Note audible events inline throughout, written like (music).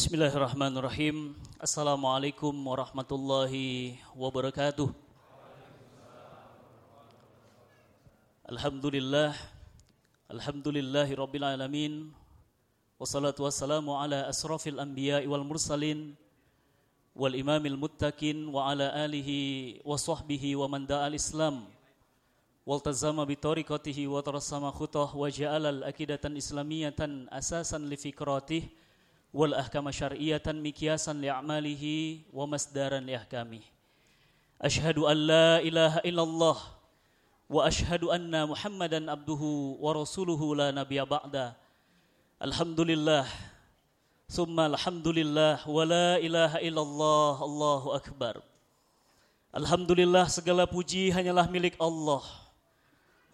Bismillahirrahmanirrahim. Assalamualaikum warahmatullahi wabarakatuh. Alhamdulillah. Alhamdulillahi rabbil alamin. Wassalatu wassalamu ala asrafil anbiya wal mursalin wal imamil muttaqin wa ala alihi wa sahbihi wa man da'al islam waltazama bi tariqatihi wa tarassama khutah wa ja'alal akidatan islamiyatan asasan li fikratih wal ahkama syar'iyatan mikiasan li a'malihi wa masdaran li ahkamih. Ashhadu an la ilaha illallah wa ashhadu anna Muhammadan abduhu wa rasuluhu la nabiyya ba'da. Alhamdulillah. Summa alhamdulillah wa la ilaha illallah Allahu akbar. Alhamdulillah segala puji hanyalah milik Allah.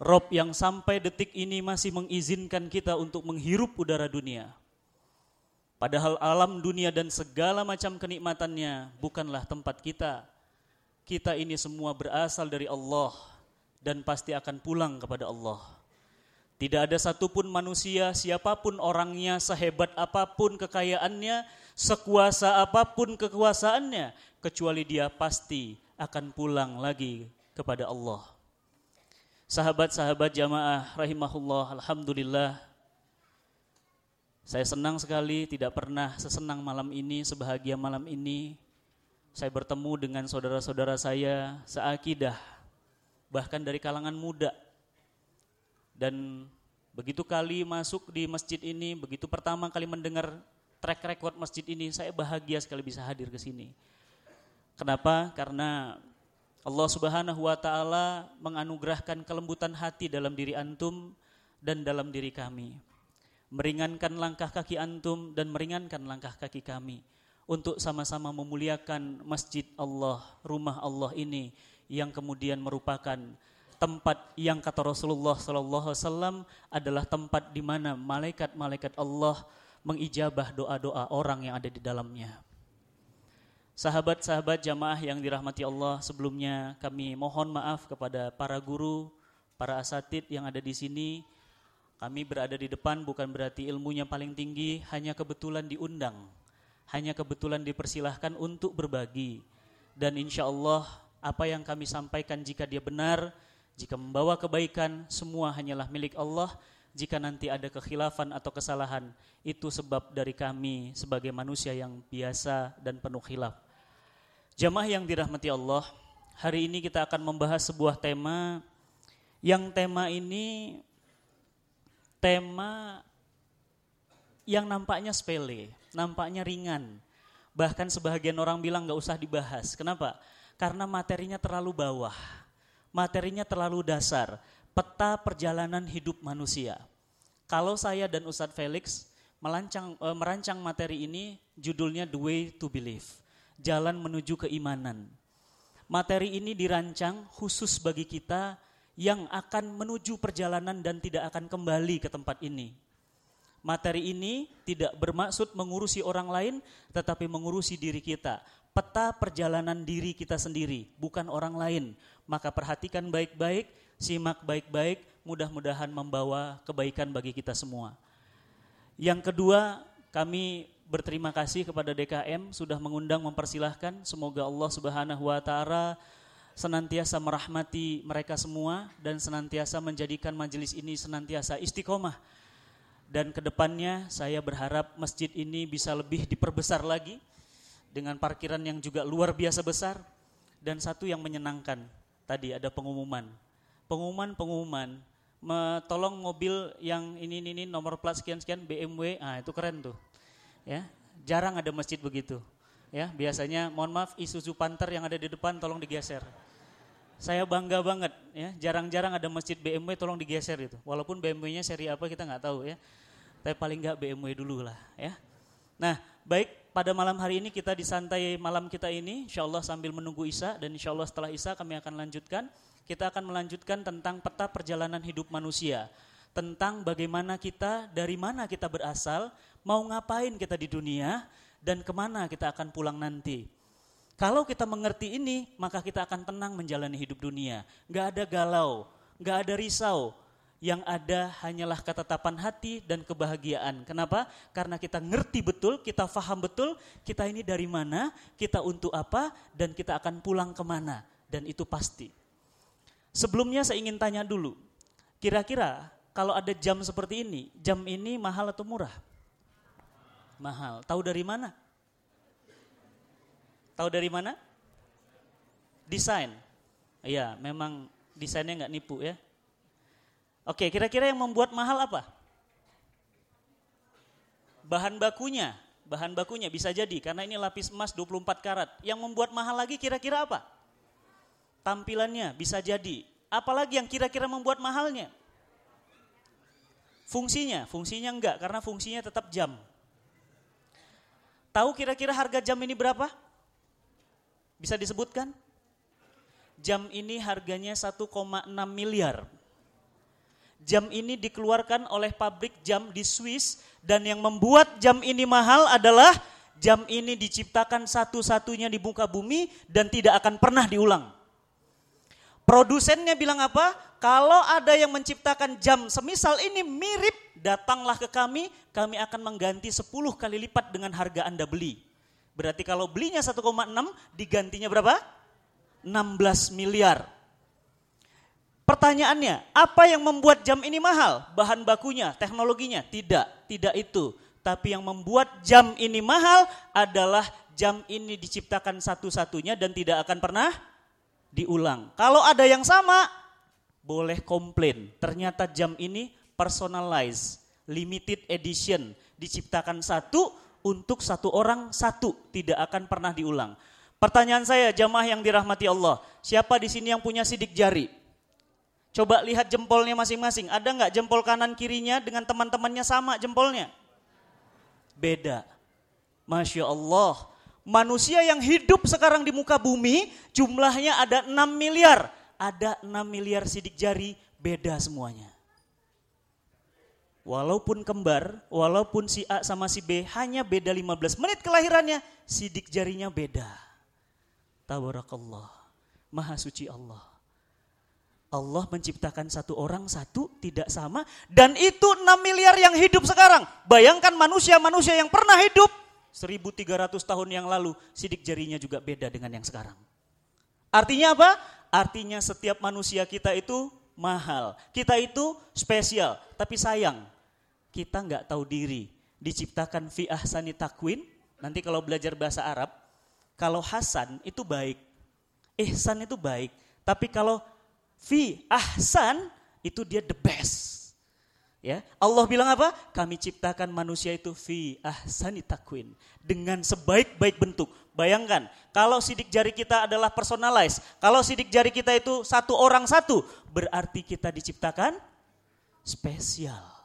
Rob yang sampai detik ini masih mengizinkan kita untuk menghirup udara dunia Padahal alam dunia dan segala macam kenikmatannya bukanlah tempat kita. Kita ini semua berasal dari Allah dan pasti akan pulang kepada Allah. Tidak ada satupun manusia, siapa pun orangnya, sehebat apa pun kekayaannya, sekuasa apa pun kekuasaannya, kecuali dia pasti akan pulang lagi kepada Allah. Sahabat-sahabat jamaah rahimahullah, alhamdulillah saya senang sekali tidak pernah sesenang malam ini, sebahagia malam ini. Saya bertemu dengan saudara-saudara saya seakidah, bahkan dari kalangan muda. Dan begitu kali masuk di masjid ini, begitu pertama kali mendengar track record masjid ini, saya bahagia sekali bisa hadir ke sini. Kenapa? Karena Allah Subhanahu wa taala menganugerahkan kelembutan hati dalam diri antum dan dalam diri kami meringankan langkah kaki antum dan meringankan langkah kaki kami untuk sama-sama memuliakan masjid Allah, rumah Allah ini yang kemudian merupakan tempat yang kata Rasulullah sallallahu alaihi wasallam adalah tempat di mana malaikat-malaikat Allah mengijabah doa-doa orang yang ada di dalamnya. Sahabat-sahabat jamaah yang dirahmati Allah, sebelumnya kami mohon maaf kepada para guru, para asatid yang ada di sini kami berada di depan bukan berarti ilmunya paling tinggi, hanya kebetulan diundang, hanya kebetulan dipersilahkan untuk berbagi. Dan insya Allah apa yang kami sampaikan jika dia benar, jika membawa kebaikan, semua hanyalah milik Allah. Jika nanti ada kekhilafan atau kesalahan, itu sebab dari kami sebagai manusia yang biasa dan penuh khilaf. Jamaah yang dirahmati Allah, hari ini kita akan membahas sebuah tema yang tema ini tema yang nampaknya sepele, nampaknya ringan. Bahkan sebagian orang bilang nggak usah dibahas. Kenapa? Karena materinya terlalu bawah, materinya terlalu dasar. Peta perjalanan hidup manusia. Kalau saya dan Ustadz Felix melancang, e, merancang materi ini, judulnya The Way to Believe, Jalan Menuju Keimanan. Materi ini dirancang khusus bagi kita yang akan menuju perjalanan dan tidak akan kembali ke tempat ini. Materi ini tidak bermaksud mengurusi orang lain, tetapi mengurusi diri kita. Peta perjalanan diri kita sendiri, bukan orang lain. Maka perhatikan baik-baik, simak baik-baik, mudah-mudahan membawa kebaikan bagi kita semua. Yang kedua, kami berterima kasih kepada DKM sudah mengundang mempersilahkan. Semoga Allah Subhanahu wa taala senantiasa merahmati mereka semua dan senantiasa menjadikan majelis ini senantiasa istiqomah. Dan ke depannya saya berharap masjid ini bisa lebih diperbesar lagi dengan parkiran yang juga luar biasa besar dan satu yang menyenangkan. Tadi ada pengumuman. Pengumuman pengumuman tolong mobil yang ini, ini ini nomor plat sekian sekian BMW ah itu keren tuh. Ya jarang ada masjid begitu. Ya biasanya mohon maaf Isuzu Panther yang ada di depan tolong digeser saya bangga banget ya. Jarang-jarang ada masjid BMW tolong digeser itu. Walaupun BMW-nya seri apa kita nggak tahu ya. Tapi paling nggak BMW dulu lah ya. Nah baik pada malam hari ini kita disantai malam kita ini insya Allah sambil menunggu Isa dan insya Allah setelah Isa kami akan lanjutkan. Kita akan melanjutkan tentang peta perjalanan hidup manusia. Tentang bagaimana kita dari mana kita berasal mau ngapain kita di dunia dan ke mana kita akan pulang nanti kalau kita mengerti ini, maka kita akan tenang menjalani hidup dunia. Gak ada galau, gak ada risau. yang ada hanyalah ketetapan hati dan kebahagiaan. Kenapa? Karena kita ngerti betul, kita faham betul, kita ini dari mana, kita untuk apa, dan kita akan pulang ke mana. Dan itu pasti. Sebelumnya saya ingin tanya dulu, kira-kira kalau ada jam seperti ini, jam ini mahal atau murah? Mahal. Tahu dari mana? Tahu dari mana? Desain. Iya, memang desainnya nggak nipu ya. Oke, kira-kira yang membuat mahal apa? Bahan bakunya, bahan bakunya bisa jadi karena ini lapis emas 24 karat. Yang membuat mahal lagi kira-kira apa? Tampilannya bisa jadi. Apalagi yang kira-kira membuat mahalnya? Fungsinya, fungsinya enggak karena fungsinya tetap jam. Tahu kira-kira harga jam ini berapa? Bisa disebutkan? Jam ini harganya 1,6 miliar Jam ini dikeluarkan oleh pabrik jam di Swiss dan yang membuat jam ini mahal adalah jam ini diciptakan satu-satunya di muka bumi dan tidak akan pernah diulang. Produsennya bilang apa? Kalau ada yang menciptakan jam semisal ini mirip, datanglah ke kami, kami akan mengganti 10 kali lipat dengan harga Anda beli. Berarti kalau belinya 1,6, digantinya berapa? 16 miliar. Pertanyaannya, apa yang membuat jam ini mahal? Bahan bakunya, teknologinya? Tidak, tidak itu. Tapi yang membuat jam ini mahal adalah jam ini diciptakan satu-satunya dan tidak akan pernah diulang. Kalau ada yang sama, boleh komplain. Ternyata jam ini personalized, limited edition, diciptakan satu untuk satu orang satu, tidak akan pernah diulang. Pertanyaan saya, jamaah yang dirahmati Allah, siapa di sini yang punya sidik jari? Coba lihat jempolnya masing-masing. Ada nggak jempol kanan kirinya dengan teman-temannya sama jempolnya? Beda. Masya Allah. Manusia yang hidup sekarang di muka bumi jumlahnya ada 6 miliar. Ada 6 miliar sidik jari, beda semuanya. Walaupun kembar, walaupun si A sama si B hanya beda 15 menit kelahirannya, sidik jarinya beda. Tabarakallah. Maha suci Allah. Allah menciptakan satu orang satu tidak sama dan itu 6 miliar yang hidup sekarang. Bayangkan manusia-manusia yang pernah hidup 1300 tahun yang lalu sidik jarinya juga beda dengan yang sekarang. Artinya apa? Artinya setiap manusia kita itu mahal. Kita itu spesial, tapi sayang kita nggak tahu diri. Diciptakan fi ahsani takwin. Nanti kalau belajar bahasa Arab, kalau Hasan itu baik, ihsan itu baik. Tapi kalau fi ahsan itu dia the best. Ya, Allah bilang apa? Kami ciptakan manusia itu fi ahsani takwin dengan sebaik-baik bentuk. Bayangkan, kalau sidik jari kita adalah personalized, kalau sidik jari kita itu satu orang satu, berarti kita diciptakan spesial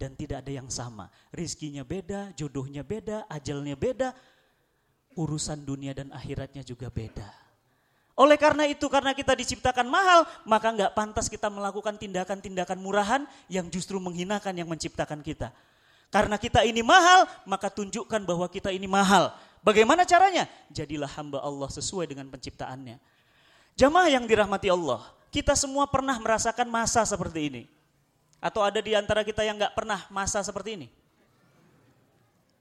dan tidak ada yang sama. Rizkinya beda, jodohnya beda, ajalnya beda, urusan dunia dan akhiratnya juga beda. Oleh karena itu, karena kita diciptakan mahal, maka nggak pantas kita melakukan tindakan-tindakan murahan yang justru menghinakan yang menciptakan kita. Karena kita ini mahal, maka tunjukkan bahwa kita ini mahal. Bagaimana caranya? Jadilah hamba Allah sesuai dengan penciptaannya. Jamaah yang dirahmati Allah, kita semua pernah merasakan masa seperti ini. Atau ada di antara kita yang nggak pernah masa seperti ini?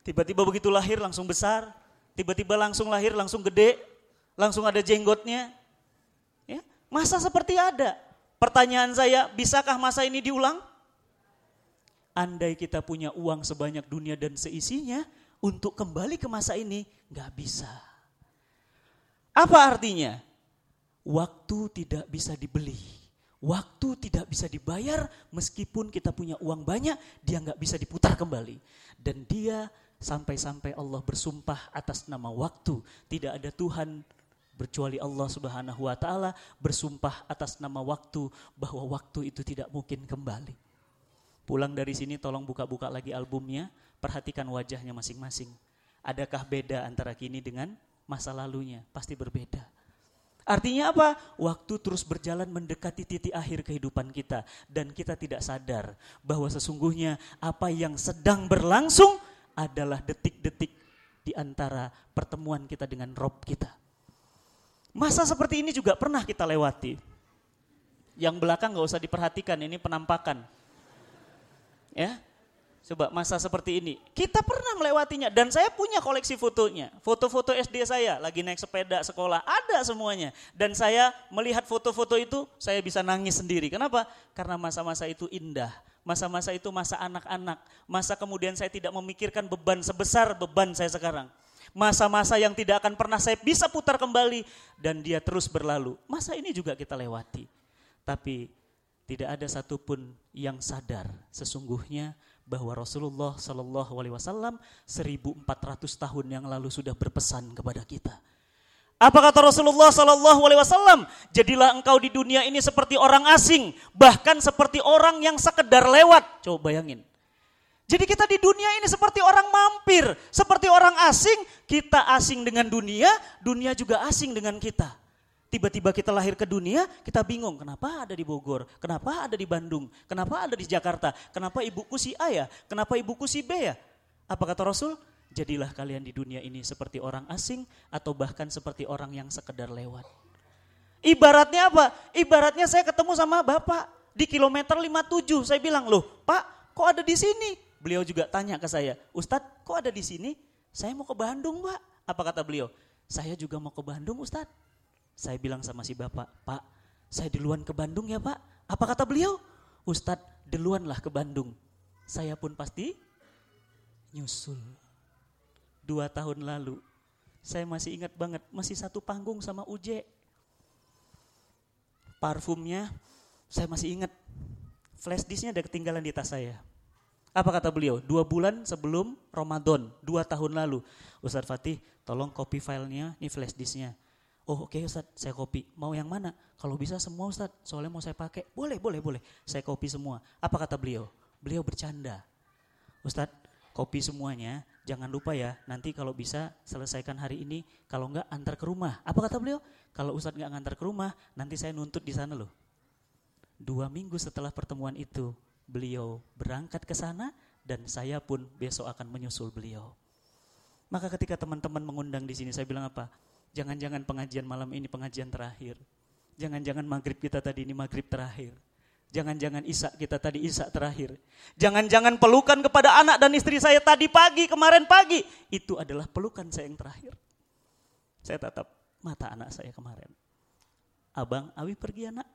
Tiba-tiba begitu lahir langsung besar, tiba-tiba langsung lahir langsung gede, langsung ada jenggotnya. Ya, masa seperti ada. Pertanyaan saya, bisakah masa ini diulang? Andai kita punya uang sebanyak dunia dan seisinya, untuk kembali ke masa ini, nggak bisa. Apa artinya? Waktu tidak bisa dibeli. Waktu tidak bisa dibayar meskipun kita punya uang banyak, dia nggak bisa diputar kembali. Dan dia sampai-sampai Allah bersumpah atas nama waktu. Tidak ada Tuhan Bercuali Allah Subhanahu wa taala bersumpah atas nama waktu bahwa waktu itu tidak mungkin kembali. Pulang dari sini tolong buka-buka lagi albumnya, perhatikan wajahnya masing-masing. Adakah beda antara kini dengan masa lalunya? Pasti berbeda. Artinya apa? Waktu terus berjalan mendekati titik akhir kehidupan kita dan kita tidak sadar bahwa sesungguhnya apa yang sedang berlangsung adalah detik-detik di antara pertemuan kita dengan Rob kita. Masa seperti ini juga pernah kita lewati. Yang belakang gak usah diperhatikan, ini penampakan. ya. Coba masa seperti ini. Kita pernah melewatinya dan saya punya koleksi fotonya. Foto-foto SD saya lagi naik sepeda sekolah, ada semuanya. Dan saya melihat foto-foto itu, saya bisa nangis sendiri. Kenapa? Karena masa-masa itu indah. Masa-masa itu masa anak-anak. Masa kemudian saya tidak memikirkan beban sebesar beban saya sekarang. Masa-masa yang tidak akan pernah saya bisa putar kembali dan dia terus berlalu. Masa ini juga kita lewati. Tapi tidak ada satupun yang sadar sesungguhnya bahwa Rasulullah Shallallahu Alaihi Wasallam 1400 tahun yang lalu sudah berpesan kepada kita. Apa kata Rasulullah Shallallahu Alaihi Wasallam? Jadilah engkau di dunia ini seperti orang asing, bahkan seperti orang yang sekedar lewat. Coba bayangin. Jadi kita di dunia ini seperti orang mampir, seperti orang asing. Kita asing dengan dunia, dunia juga asing dengan kita. Tiba-tiba kita lahir ke dunia, kita bingung kenapa ada di Bogor, kenapa ada di Bandung, kenapa ada di Jakarta, kenapa ibuku si A ya, kenapa ibuku si B ya. Apa kata Rasul? Jadilah kalian di dunia ini seperti orang asing atau bahkan seperti orang yang sekedar lewat. Ibaratnya apa? Ibaratnya saya ketemu sama Bapak di kilometer 57. Saya bilang, loh Pak kok ada di sini? Beliau juga tanya ke saya, Ustadz kok ada di sini? Saya mau ke Bandung Pak. Apa kata beliau? Saya juga mau ke Bandung Ustadz. Saya bilang sama si bapak, Pak, saya duluan ke Bandung ya Pak. Apa kata beliau? Ustadz duluanlah ke Bandung. Saya pun pasti nyusul. Dua tahun lalu, saya masih ingat banget, masih satu panggung sama Uje. Parfumnya, saya masih ingat. Flash disknya ada ketinggalan di tas saya. Apa kata beliau? Dua bulan sebelum Ramadan, dua tahun lalu. Ustadz Fatih, tolong copy filenya, ini flash disknya Oh oke okay, Ustaz, saya kopi. Mau yang mana? Kalau bisa semua Ustaz, soalnya mau saya pakai. Boleh, boleh, boleh. Saya kopi semua. Apa kata beliau? Beliau bercanda. Ustaz, kopi semuanya, jangan lupa ya, nanti kalau bisa selesaikan hari ini, kalau enggak antar ke rumah. Apa kata beliau? Kalau Ustaz enggak ngantar ke rumah, nanti saya nuntut di sana loh. Dua minggu setelah pertemuan itu, beliau berangkat ke sana dan saya pun besok akan menyusul beliau. Maka ketika teman-teman mengundang di sini, saya bilang apa? Jangan-jangan pengajian malam ini pengajian terakhir. Jangan-jangan maghrib kita tadi ini maghrib terakhir. Jangan-jangan isak kita tadi isak terakhir. Jangan-jangan pelukan kepada anak dan istri saya tadi pagi, kemarin pagi. Itu adalah pelukan saya yang terakhir. Saya tatap mata anak saya kemarin. Abang, Abi pergi anak.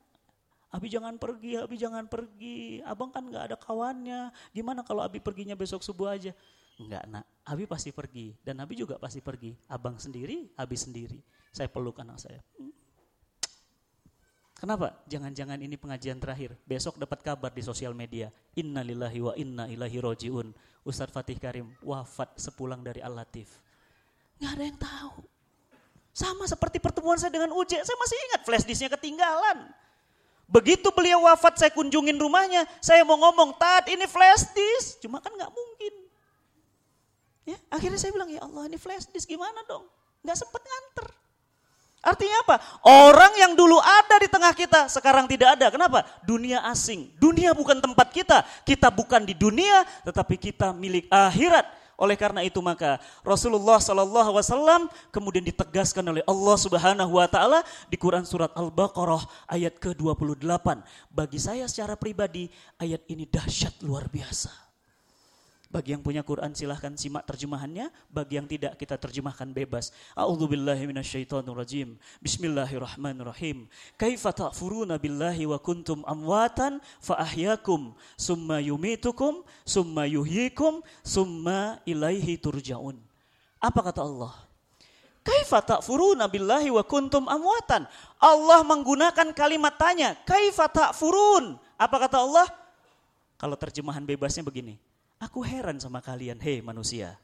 Abi jangan pergi, Abi jangan pergi. Abang kan gak ada kawannya. Gimana kalau Abi perginya besok subuh aja? Enggak nak, Abi pasti pergi dan Abi juga pasti pergi. Abang sendiri, Abi sendiri. Saya peluk anak saya. Kenapa? Jangan-jangan ini pengajian terakhir. Besok dapat kabar di sosial media. Inna lillahi wa inna ilahi rojiun. Ustadz Fatih Karim wafat sepulang dari Al-Latif. Nggak ada yang tahu. Sama seperti pertemuan saya dengan Uje. Saya masih ingat flash disknya ketinggalan. Begitu beliau wafat saya kunjungin rumahnya. Saya mau ngomong, Tat ini flash disk. Cuma kan nggak mungkin. Ya, akhirnya saya bilang, ya Allah ini flash disk gimana dong? Gak sempet nganter. Artinya apa? Orang yang dulu ada di tengah kita sekarang tidak ada. Kenapa? Dunia asing. Dunia bukan tempat kita. Kita bukan di dunia, tetapi kita milik akhirat. Oleh karena itu maka Rasulullah Alaihi Wasallam kemudian ditegaskan oleh Allah Subhanahu Wa Taala di Quran surat Al-Baqarah ayat ke-28. Bagi saya secara pribadi ayat ini dahsyat luar biasa. Bagi yang punya Quran silahkan simak terjemahannya, bagi yang tidak kita terjemahkan bebas. A'udzubillahi minasyaitonirrajim. Bismillahirrahmanirrahim. Kaifa ta'furuna billahi wa kuntum amwatan fa ahyakum summa yumitukum summa yuhyikum summa ilaihi turja'un. Apa kata Allah? Kaifa ta'furuna billahi wa kuntum amwatan? Allah menggunakan kalimat tanya, kaifa ta'furun? Apa kata Allah? Kalau terjemahan bebasnya begini, Aku heran sama kalian, hei manusia.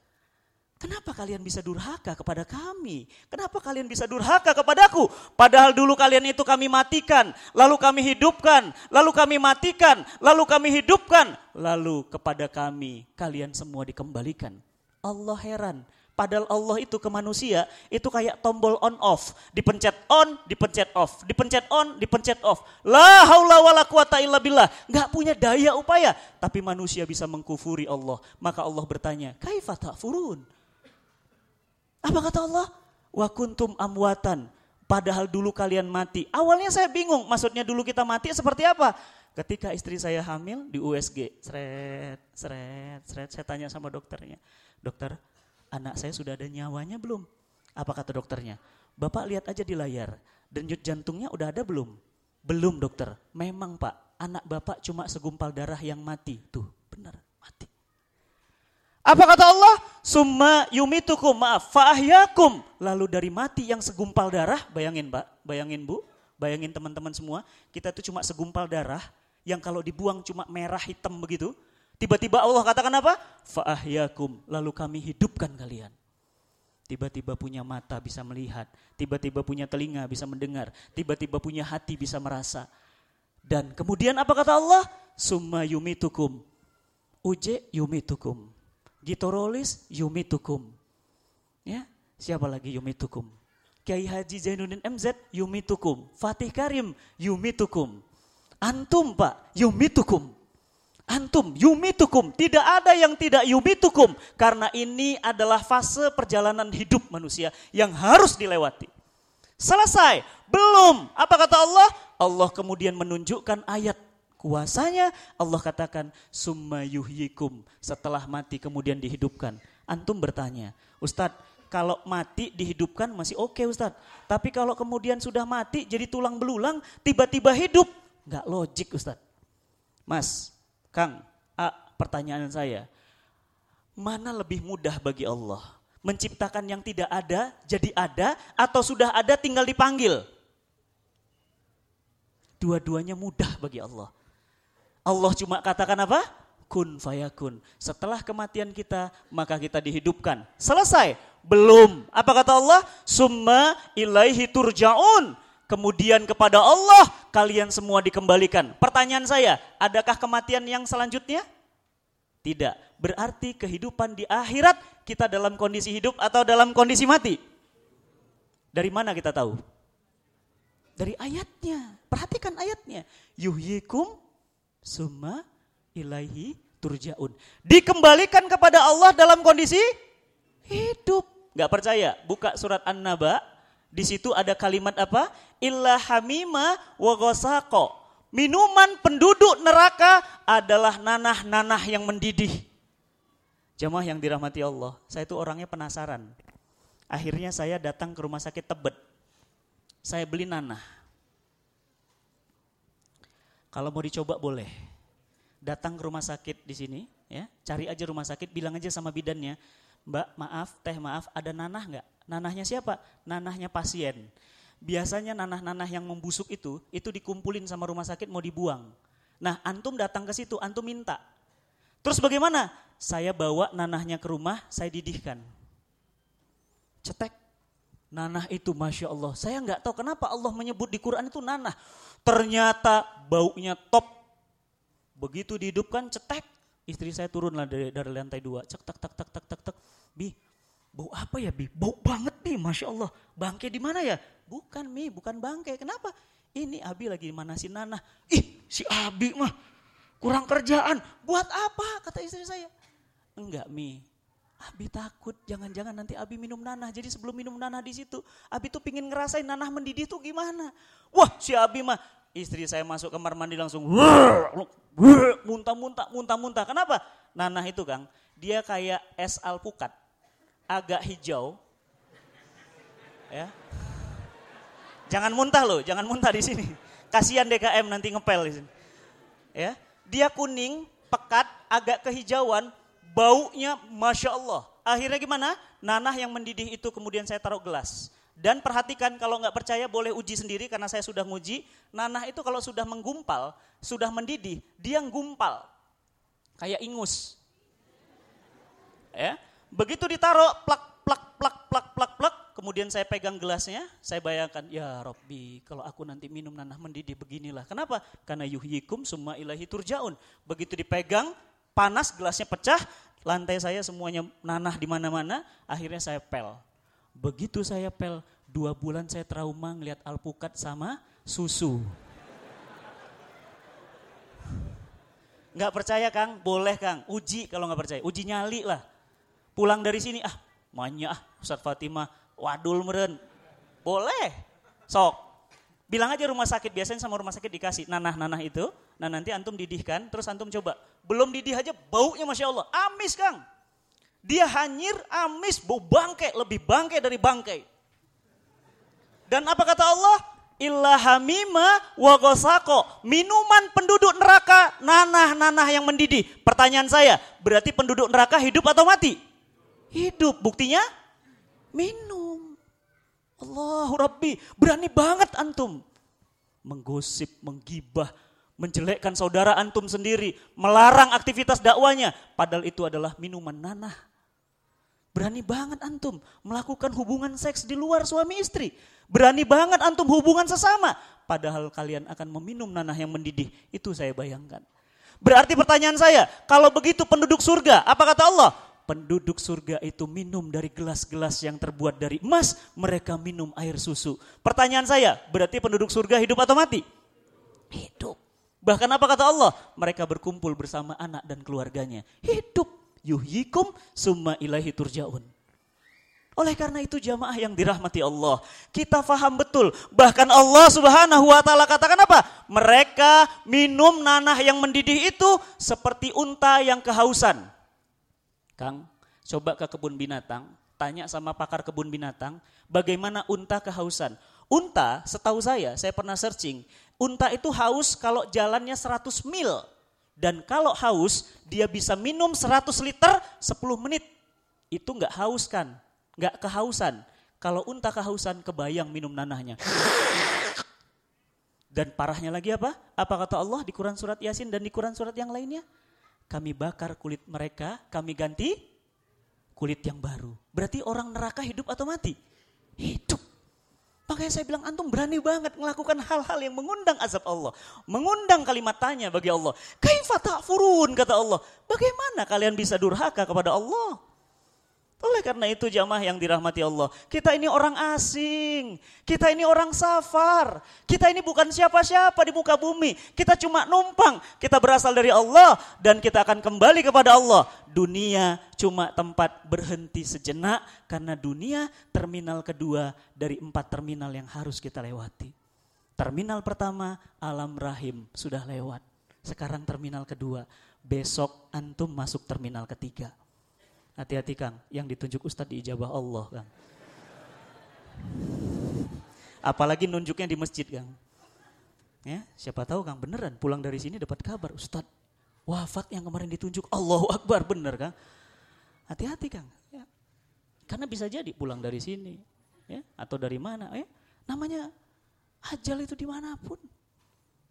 Kenapa kalian bisa durhaka kepada kami? Kenapa kalian bisa durhaka kepadaku? Padahal dulu kalian itu kami matikan, lalu kami hidupkan, lalu kami matikan, lalu kami hidupkan, lalu kepada kami kalian semua dikembalikan. Allah heran, Padahal Allah itu ke manusia itu kayak tombol on off, dipencet on, dipencet off, dipencet on, dipencet off. La haula wala quwata illa billah. Enggak punya daya upaya, tapi manusia bisa mengkufuri Allah. Maka Allah bertanya, "Kaifa ta'furun?" Apa kata Allah? Wa kuntum amwatan. Padahal dulu kalian mati. Awalnya saya bingung, maksudnya dulu kita mati seperti apa? Ketika istri saya hamil di USG, seret, seret, seret, saya tanya sama dokternya, dokter, anak saya sudah ada nyawanya belum? Apa kata dokternya? Bapak lihat aja di layar, denyut jantungnya udah ada belum? Belum dokter, memang pak, anak bapak cuma segumpal darah yang mati. Tuh, benar, mati. Apa kata Allah? Summa yumitukum, maaf, fa'ahyakum. Lalu dari mati yang segumpal darah, bayangin pak, bayangin bu, bayangin teman-teman semua, kita tuh cuma segumpal darah, yang kalau dibuang cuma merah hitam begitu. Tiba-tiba Allah katakan apa? Fa'ahyakum, lalu kami hidupkan kalian. Tiba-tiba punya mata bisa melihat, tiba-tiba punya telinga bisa mendengar, tiba-tiba punya hati bisa merasa. Dan kemudian apa kata Allah? Summa yumitukum. Uje yumitukum. Gitorolis yumitukum. Ya, siapa lagi yumitukum? Kiai Haji Zainuddin MZ yumitukum. Fatih Karim yumitukum. Antum Pak, yumitukum. Antum, yumitukum. Tidak ada yang tidak yumitukum. Karena ini adalah fase perjalanan hidup manusia yang harus dilewati. Selesai. Belum. Apa kata Allah? Allah kemudian menunjukkan ayat kuasanya. Allah katakan, summa yuhyikum. Setelah mati kemudian dihidupkan. Antum bertanya, Ustadz, kalau mati dihidupkan masih oke okay, Ustadz. Tapi kalau kemudian sudah mati jadi tulang belulang, tiba-tiba hidup, Nggak logik Ustadz. Mas, Kang, A, pertanyaan saya. Mana lebih mudah bagi Allah? Menciptakan yang tidak ada jadi ada atau sudah ada tinggal dipanggil? Dua-duanya mudah bagi Allah. Allah cuma katakan apa? Kun fayakun. Setelah kematian kita, maka kita dihidupkan. Selesai. Belum. Apa kata Allah? Summa ilaihi turja'un kemudian kepada Allah kalian semua dikembalikan. Pertanyaan saya, adakah kematian yang selanjutnya? Tidak. Berarti kehidupan di akhirat kita dalam kondisi hidup atau dalam kondisi mati? Dari mana kita tahu? Dari ayatnya. Perhatikan ayatnya. Yuhyikum summa ilaihi turjaun. Dikembalikan kepada Allah dalam kondisi hidup. Gak percaya? Buka surat An-Naba di situ ada kalimat apa? Illa hamima wa ghasaqo. Minuman penduduk neraka adalah nanah-nanah yang mendidih. Jemaah yang dirahmati Allah, saya itu orangnya penasaran. Akhirnya saya datang ke rumah sakit Tebet. Saya beli nanah. Kalau mau dicoba boleh. Datang ke rumah sakit di sini, ya, cari aja rumah sakit, bilang aja sama bidannya, Mbak, maaf, teh maaf, ada nanah nggak? Nanahnya siapa? Nanahnya pasien. Biasanya nanah-nanah yang membusuk itu, itu dikumpulin sama rumah sakit mau dibuang. Nah, antum datang ke situ, antum minta. Terus bagaimana? Saya bawa nanahnya ke rumah, saya didihkan. Cetek. Nanah itu Masya Allah. Saya nggak tahu kenapa Allah menyebut di Quran itu nanah. Ternyata baunya top. Begitu dihidupkan, cetek Istri saya turun lah dari, dari lantai dua, cek tak tak tak tak tak tak. Bi, bau apa ya Bi? Bau banget Bi, Masya Allah. Bangke di mana ya? Bukan Mi, bukan bangke. Kenapa? Ini Abi lagi manasin nanah. Ih, si Abi mah kurang kerjaan. Buat apa? Kata istri saya. Enggak Mi, Abi takut jangan-jangan nanti Abi minum nanah. Jadi sebelum minum nanah di situ, Abi tuh pingin ngerasain nanah mendidih tuh gimana. Wah si Abi mah istri saya masuk kamar mandi langsung (laughs) muntah-muntah, muntah-muntah. Kenapa? Nanah itu Kang, dia kayak es alpukat, agak hijau. Ya. Jangan muntah loh, jangan muntah di sini. Kasihan DKM nanti ngepel di sini. Ya, dia kuning, pekat, agak kehijauan, baunya masya Allah. Akhirnya gimana? Nanah yang mendidih itu kemudian saya taruh gelas. Dan perhatikan kalau nggak percaya boleh uji sendiri karena saya sudah nguji. Nanah itu kalau sudah menggumpal, sudah mendidih, dia gumpal. Kayak ingus. Ya, begitu ditaruh plak plak plak plak plak plak, kemudian saya pegang gelasnya, saya bayangkan, ya Robbi, kalau aku nanti minum nanah mendidih beginilah. Kenapa? Karena yuhyikum summa ilahi turjaun. Begitu dipegang, panas gelasnya pecah, lantai saya semuanya nanah di mana-mana, akhirnya saya pel Begitu saya pel, dua bulan saya trauma ngeliat alpukat sama susu. Nggak percaya Kang? Boleh Kang, uji kalau nggak percaya. Uji nyali lah. Pulang dari sini, ah manya ah Ustadz Fatimah, wadul meren. Boleh, sok. Bilang aja rumah sakit, biasanya sama rumah sakit dikasih nanah-nanah itu, Nah nanti antum didihkan, terus antum coba. Belum didih aja baunya Masya Allah. Amis Kang. Dia hanyir, amis, bau bangkai, lebih bangkai dari bangkai. Dan apa kata Allah? Illahamima wa gosako. Minuman penduduk neraka, nanah-nanah yang mendidih. Pertanyaan saya, berarti penduduk neraka hidup atau mati? Hidup. Buktinya? Minum. Allahu Rabbi, berani banget antum. Menggosip, menggibah, menjelekkan saudara antum sendiri, melarang aktivitas dakwanya, padahal itu adalah minuman nanah. Berani banget antum melakukan hubungan seks di luar suami istri. Berani banget antum hubungan sesama, padahal kalian akan meminum nanah yang mendidih. Itu saya bayangkan. Berarti pertanyaan saya, kalau begitu penduduk surga, apa kata Allah? Penduduk surga itu minum dari gelas-gelas yang terbuat dari emas, mereka minum air susu. Pertanyaan saya, berarti penduduk surga hidup atau mati? Hidup. Bahkan apa kata Allah? Mereka berkumpul bersama anak dan keluarganya. Hidup. Yuhyikum summa ilahi turja'un. Oleh karena itu jamaah yang dirahmati Allah, kita faham betul. Bahkan Allah subhanahu wa ta'ala katakan apa? Mereka minum nanah yang mendidih itu seperti unta yang kehausan. Kang, coba ke kebun binatang, tanya sama pakar kebun binatang, bagaimana unta kehausan. Unta, setahu saya, saya pernah searching, unta itu haus kalau jalannya 100 mil. Dan kalau haus, dia bisa minum 100 liter 10 menit. Itu nggak haus kan, nggak kehausan. Kalau unta kehausan, kebayang minum nanahnya. Dan parahnya lagi apa? Apa kata Allah di Quran surat Yasin dan di Quran surat yang lainnya? Kami bakar kulit mereka, kami ganti kulit yang baru. Berarti orang neraka hidup atau mati? Hidup. Makanya saya bilang antum berani banget melakukan hal-hal yang mengundang azab Allah. Mengundang kalimat tanya bagi Allah. Kaifa ta'furun kata Allah. Bagaimana kalian bisa durhaka kepada Allah? Oleh karena itu jamaah yang dirahmati Allah, kita ini orang asing, kita ini orang safar, kita ini bukan siapa-siapa di muka bumi, kita cuma numpang, kita berasal dari Allah dan kita akan kembali kepada Allah. Dunia cuma tempat berhenti sejenak karena dunia terminal kedua dari empat terminal yang harus kita lewati. Terminal pertama alam rahim sudah lewat, sekarang terminal kedua, besok antum masuk terminal ketiga Hati-hati Kang, yang ditunjuk Ustadz diijabah Allah Kang. Apalagi nunjuknya di masjid Kang. Ya, siapa tahu Kang beneran pulang dari sini dapat kabar Ustadz wafat yang kemarin ditunjuk Allahu Akbar bener Kang. Hati-hati Kang. Ya. Karena bisa jadi pulang dari sini ya atau dari mana ya. Namanya ajal itu di mana pun.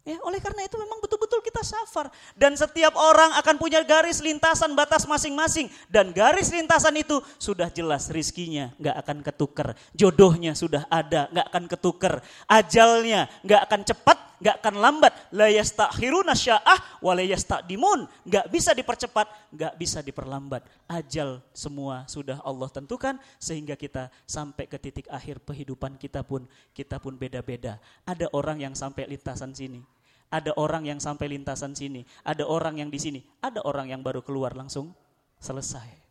Ya, oleh karena itu memang betul-betul kita safar. Dan setiap orang akan punya garis lintasan batas masing-masing. Dan garis lintasan itu sudah jelas rizkinya nggak akan ketuker, jodohnya sudah ada nggak akan ketuker, ajalnya nggak akan cepat, nggak akan lambat, la yastakhiruna sya'ah wa la yastaqdimun, nggak bisa dipercepat, nggak bisa diperlambat. Ajal semua sudah Allah tentukan sehingga kita sampai ke titik akhir kehidupan kita pun kita pun beda-beda. Ada orang yang sampai lintasan sini, ada orang yang sampai lintasan sini, ada orang yang di sini, ada orang yang baru keluar langsung selesai.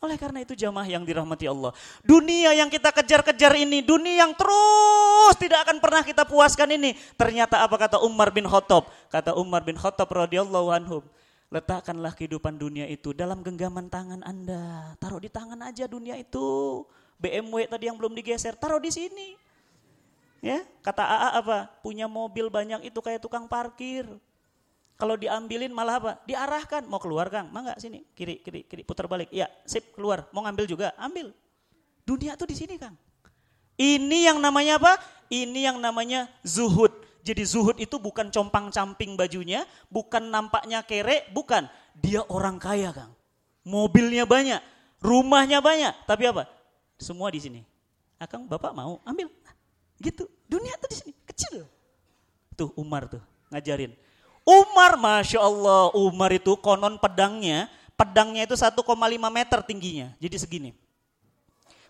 Oleh karena itu jamaah yang dirahmati Allah. Dunia yang kita kejar-kejar ini, dunia yang terus tidak akan pernah kita puaskan ini. Ternyata apa kata Umar bin Khattab? Kata Umar bin Khattab radhiyallahu anhu, letakkanlah kehidupan dunia itu dalam genggaman tangan Anda. Taruh di tangan aja dunia itu. BMW tadi yang belum digeser, taruh di sini. Ya, kata AA apa? Punya mobil banyak itu kayak tukang parkir. Kalau diambilin malah apa? Diarahkan, mau keluar Kang, mangga sini, kiri, kiri, kiri, putar balik. Ya, sip, keluar. Mau ngambil juga, ambil. Dunia tuh di sini Kang. Ini yang namanya apa? Ini yang namanya zuhud. Jadi zuhud itu bukan compang-camping bajunya, bukan nampaknya kere, bukan. Dia orang kaya Kang. Mobilnya banyak, rumahnya banyak, tapi apa? Semua di sini. Akang Bapak mau ambil, Gitu. Dunia tuh di sini kecil. Tuh Umar tuh ngajarin. Umar, masya Allah, Umar itu konon pedangnya, pedangnya itu 1,5 meter tingginya, jadi segini.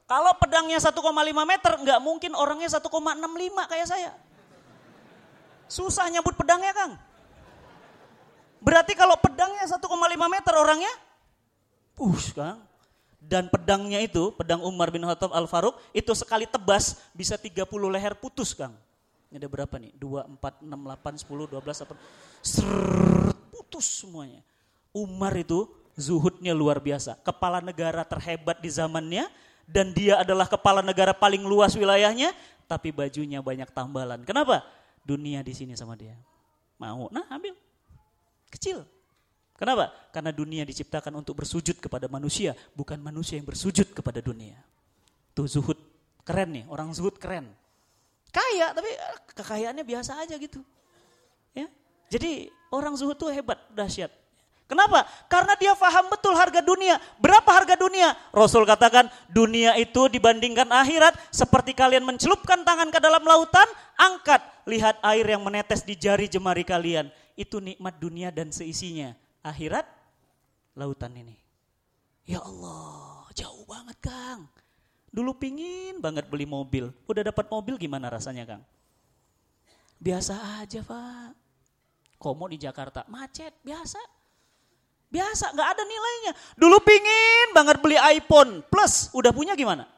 Kalau pedangnya 1,5 meter, nggak mungkin orangnya 1,65 kayak saya. Susah nyambut pedangnya Kang. Berarti kalau pedangnya 1,5 meter orangnya, push Kang, dan pedangnya itu, pedang Umar bin Khattab Al-Faruq, itu sekali tebas bisa 30 leher putus Kang. Ini ada berapa nih? 2, 4, 6, 8, 10, 12, 8. Srrr, putus semuanya. Umar itu zuhudnya luar biasa. Kepala negara terhebat di zamannya dan dia adalah kepala negara paling luas wilayahnya, tapi bajunya banyak tambalan. Kenapa? Dunia di sini sama dia. Mau, nah ambil. Kecil. Kenapa? Karena dunia diciptakan untuk bersujud kepada manusia, bukan manusia yang bersujud kepada dunia. Tuh zuhud, keren nih, orang zuhud keren. Kaya, tapi eh, kekayaannya biasa aja gitu. Ya, Jadi orang zuhud tuh hebat, dahsyat. Kenapa? Karena dia paham betul harga dunia. Berapa harga dunia? Rasul katakan dunia itu dibandingkan akhirat seperti kalian mencelupkan tangan ke dalam lautan, angkat, lihat air yang menetes di jari jemari kalian. Itu nikmat dunia dan seisinya. Akhirat, lautan ini. Ya Allah, jauh banget Kang. Dulu pingin banget beli mobil. Udah dapat mobil gimana rasanya Kang? Biasa aja Pak. Komo di Jakarta, macet, biasa Biasa, nggak ada nilainya. Dulu pingin banget beli iPhone plus, udah punya gimana?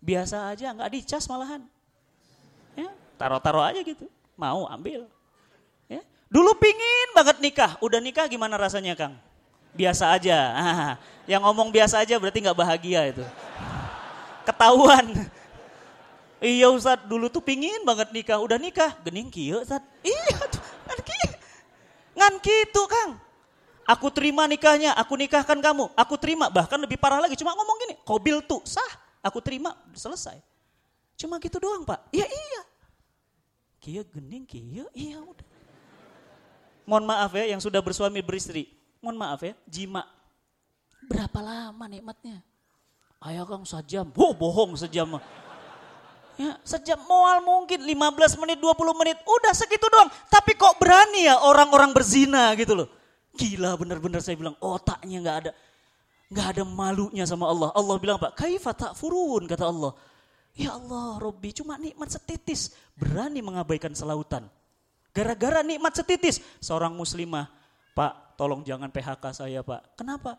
Biasa aja, nggak dicas malahan. Ya, taruh-taruh aja gitu. Mau ambil. Ya. Dulu pingin banget nikah, udah nikah gimana rasanya Kang? Biasa aja. (laughs) Yang ngomong biasa aja berarti nggak bahagia itu. Ketahuan. Iya Ustaz, dulu tuh pingin banget nikah, udah nikah, gening kieu Ustaz. Iya tuh, ngan gitu Kang. Aku terima nikahnya, aku nikahkan kamu, aku terima. Bahkan lebih parah lagi, cuma ngomong gini, kobil tuh sah, aku terima, selesai. Cuma gitu doang pak, iya iya. Kia gening, kia, iya udah. Mohon maaf ya yang sudah bersuami beristri, mohon maaf ya, jima. Berapa lama nikmatnya? Ayah kang sejam, oh bohong sejam. Ya, sejam mual mungkin 15 menit, 20 menit, udah segitu doang. Tapi kok berani ya orang-orang berzina gitu loh. Gila benar-benar saya bilang otaknya nggak ada nggak ada malunya sama Allah. Allah bilang Pak, kaifa furun kata Allah. Ya Allah, Robbi cuma nikmat setitis, berani mengabaikan selautan. Gara-gara nikmat setitis, seorang muslimah, Pak, tolong jangan PHK saya, Pak. Kenapa?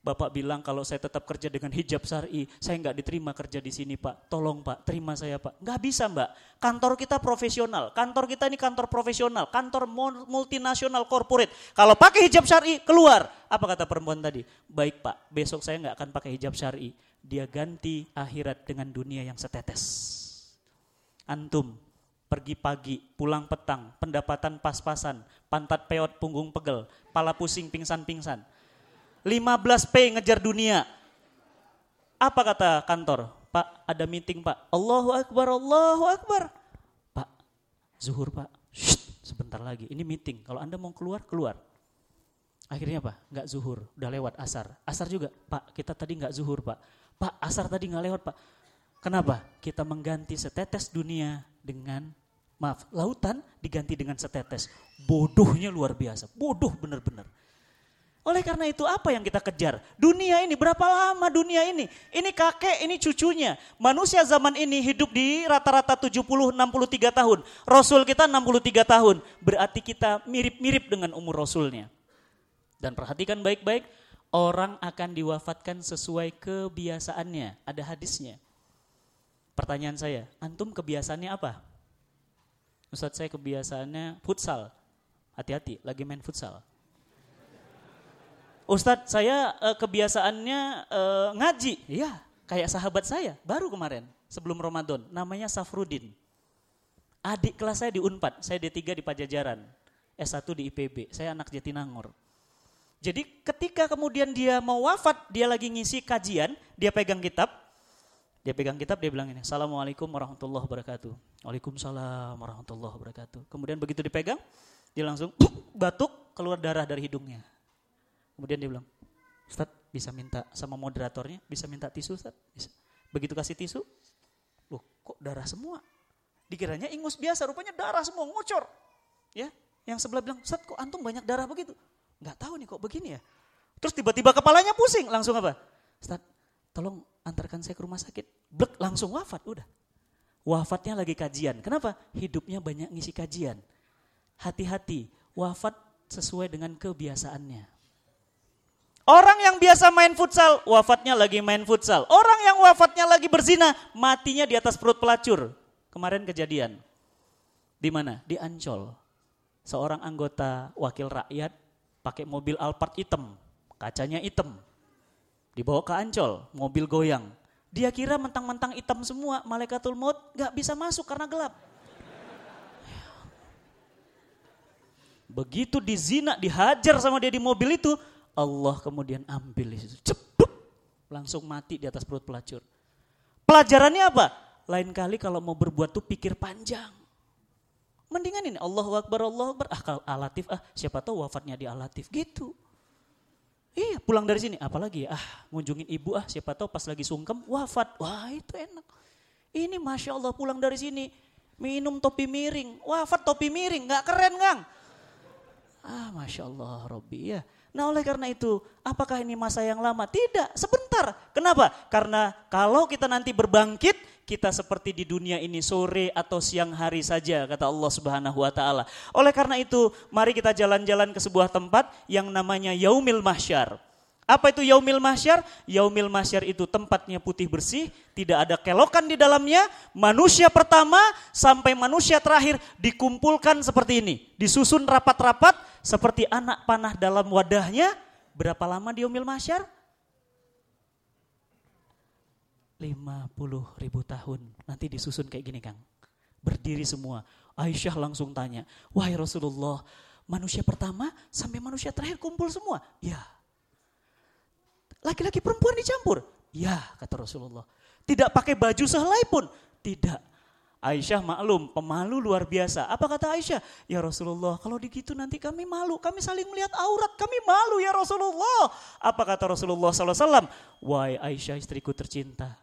Bapak bilang kalau saya tetap kerja dengan hijab syari, saya nggak diterima kerja di sini Pak. Tolong Pak, terima saya Pak. Nggak bisa Mbak. Kantor kita profesional. Kantor kita ini kantor profesional. Kantor multinasional corporate. Kalau pakai hijab syari, keluar. Apa kata perempuan tadi? Baik Pak, besok saya nggak akan pakai hijab syari. Dia ganti akhirat dengan dunia yang setetes. Antum, pergi pagi, pulang petang, pendapatan pas-pasan, pantat peot, punggung pegel, pala pusing, pingsan-pingsan 15P ngejar dunia. Apa kata kantor? Pak, ada meeting pak. Allahu Akbar, Allahu Akbar. Pak, zuhur pak. Shh, sebentar lagi, ini meeting. Kalau anda mau keluar, keluar. Akhirnya apa? Nggak zuhur, udah lewat asar. Asar juga, pak kita tadi nggak zuhur pak. Pak, asar tadi nggak lewat pak. Kenapa? Kita mengganti setetes dunia dengan, maaf, lautan diganti dengan setetes. Bodohnya luar biasa, bodoh bener-bener. Oleh karena itu apa yang kita kejar? Dunia ini berapa lama dunia ini? Ini kakek, ini cucunya. Manusia zaman ini hidup di rata-rata 70-63 tahun. Rasul kita 63 tahun. Berarti kita mirip-mirip dengan umur Rasulnya. Dan perhatikan baik-baik, orang akan diwafatkan sesuai kebiasaannya. Ada hadisnya. Pertanyaan saya, antum kebiasaannya apa? Ustadz saya kebiasaannya futsal. Hati-hati, lagi main futsal Ustadz saya uh, kebiasaannya uh, ngaji. Iya, kayak sahabat saya baru kemarin sebelum Ramadan. Namanya Safrudin. Adik kelas saya di Unpad, saya D3 di Pajajaran. S1 di IPB, saya anak Jatinangor. Jadi ketika kemudian dia mau wafat, dia lagi ngisi kajian, dia pegang kitab, dia pegang kitab, dia bilang ini, Assalamualaikum warahmatullahi wabarakatuh. Waalaikumsalam warahmatullahi wabarakatuh. Kemudian begitu dipegang, dia langsung (tsk) batuk, keluar darah dari hidungnya. Kemudian dia bilang, Ustaz bisa minta sama moderatornya, bisa minta tisu Ustaz? Bisa. Begitu kasih tisu, loh kok darah semua? Dikiranya ingus biasa, rupanya darah semua, ngucur. Ya, yang sebelah bilang, Ustaz kok antum banyak darah begitu? Nggak tahu nih kok begini ya. Terus tiba-tiba kepalanya pusing, langsung apa? Ustaz, tolong antarkan saya ke rumah sakit. Blek, langsung wafat, udah. Wafatnya lagi kajian. Kenapa? Hidupnya banyak ngisi kajian. Hati-hati, wafat sesuai dengan kebiasaannya. Orang yang biasa main futsal, wafatnya lagi main futsal. Orang yang wafatnya lagi berzina, matinya di atas perut pelacur. Kemarin kejadian. Di mana? Di Ancol. Seorang anggota wakil rakyat pakai mobil Alphard hitam, kacanya hitam. Dibawa ke Ancol, mobil goyang. Dia kira mentang-mentang hitam semua, malaikatul maut gak bisa masuk karena gelap. Begitu dizina, dihajar sama dia di mobil itu, Allah kemudian ambil itu. Cepet, langsung mati di atas perut pelacur. Pelajarannya apa? Lain kali kalau mau berbuat tuh pikir panjang. Mendingan ini Allahu Akbar, Allahu Akbar. Ah alatif, ah siapa tahu wafatnya di alatif. Gitu. Iya pulang dari sini, apalagi ah ngunjungin ibu ah siapa tahu pas lagi sungkem wafat. Wah itu enak. Ini Masya Allah pulang dari sini minum topi miring, wafat topi miring, nggak keren Kang? Ah, masya Allah, Robi ya. Nah oleh karena itu, apakah ini masa yang lama? Tidak, sebentar. Kenapa? Karena kalau kita nanti berbangkit, kita seperti di dunia ini sore atau siang hari saja, kata Allah Subhanahu wa Ta'ala. Oleh karena itu, mari kita jalan-jalan ke sebuah tempat yang namanya Yaumil Mahsyar. Apa itu yaumil mahsyar? Yaumil mahsyar itu tempatnya putih bersih, tidak ada kelokan di dalamnya. Manusia pertama sampai manusia terakhir dikumpulkan seperti ini. Disusun rapat-rapat seperti anak panah dalam wadahnya. Berapa lama di yaumil mahsyar? 50 ribu tahun. Nanti disusun kayak gini Kang. Berdiri semua. Aisyah langsung tanya, wahai Rasulullah, manusia pertama sampai manusia terakhir kumpul semua? Ya, Laki-laki perempuan dicampur? Ya, kata Rasulullah. Tidak pakai baju sehelai pun? Tidak. Aisyah maklum, pemalu luar biasa. Apa kata Aisyah? Ya Rasulullah, kalau begitu nanti kami malu. Kami saling melihat aurat, kami malu ya Rasulullah. Apa kata Rasulullah SAW? Wahai Aisyah istriku tercinta,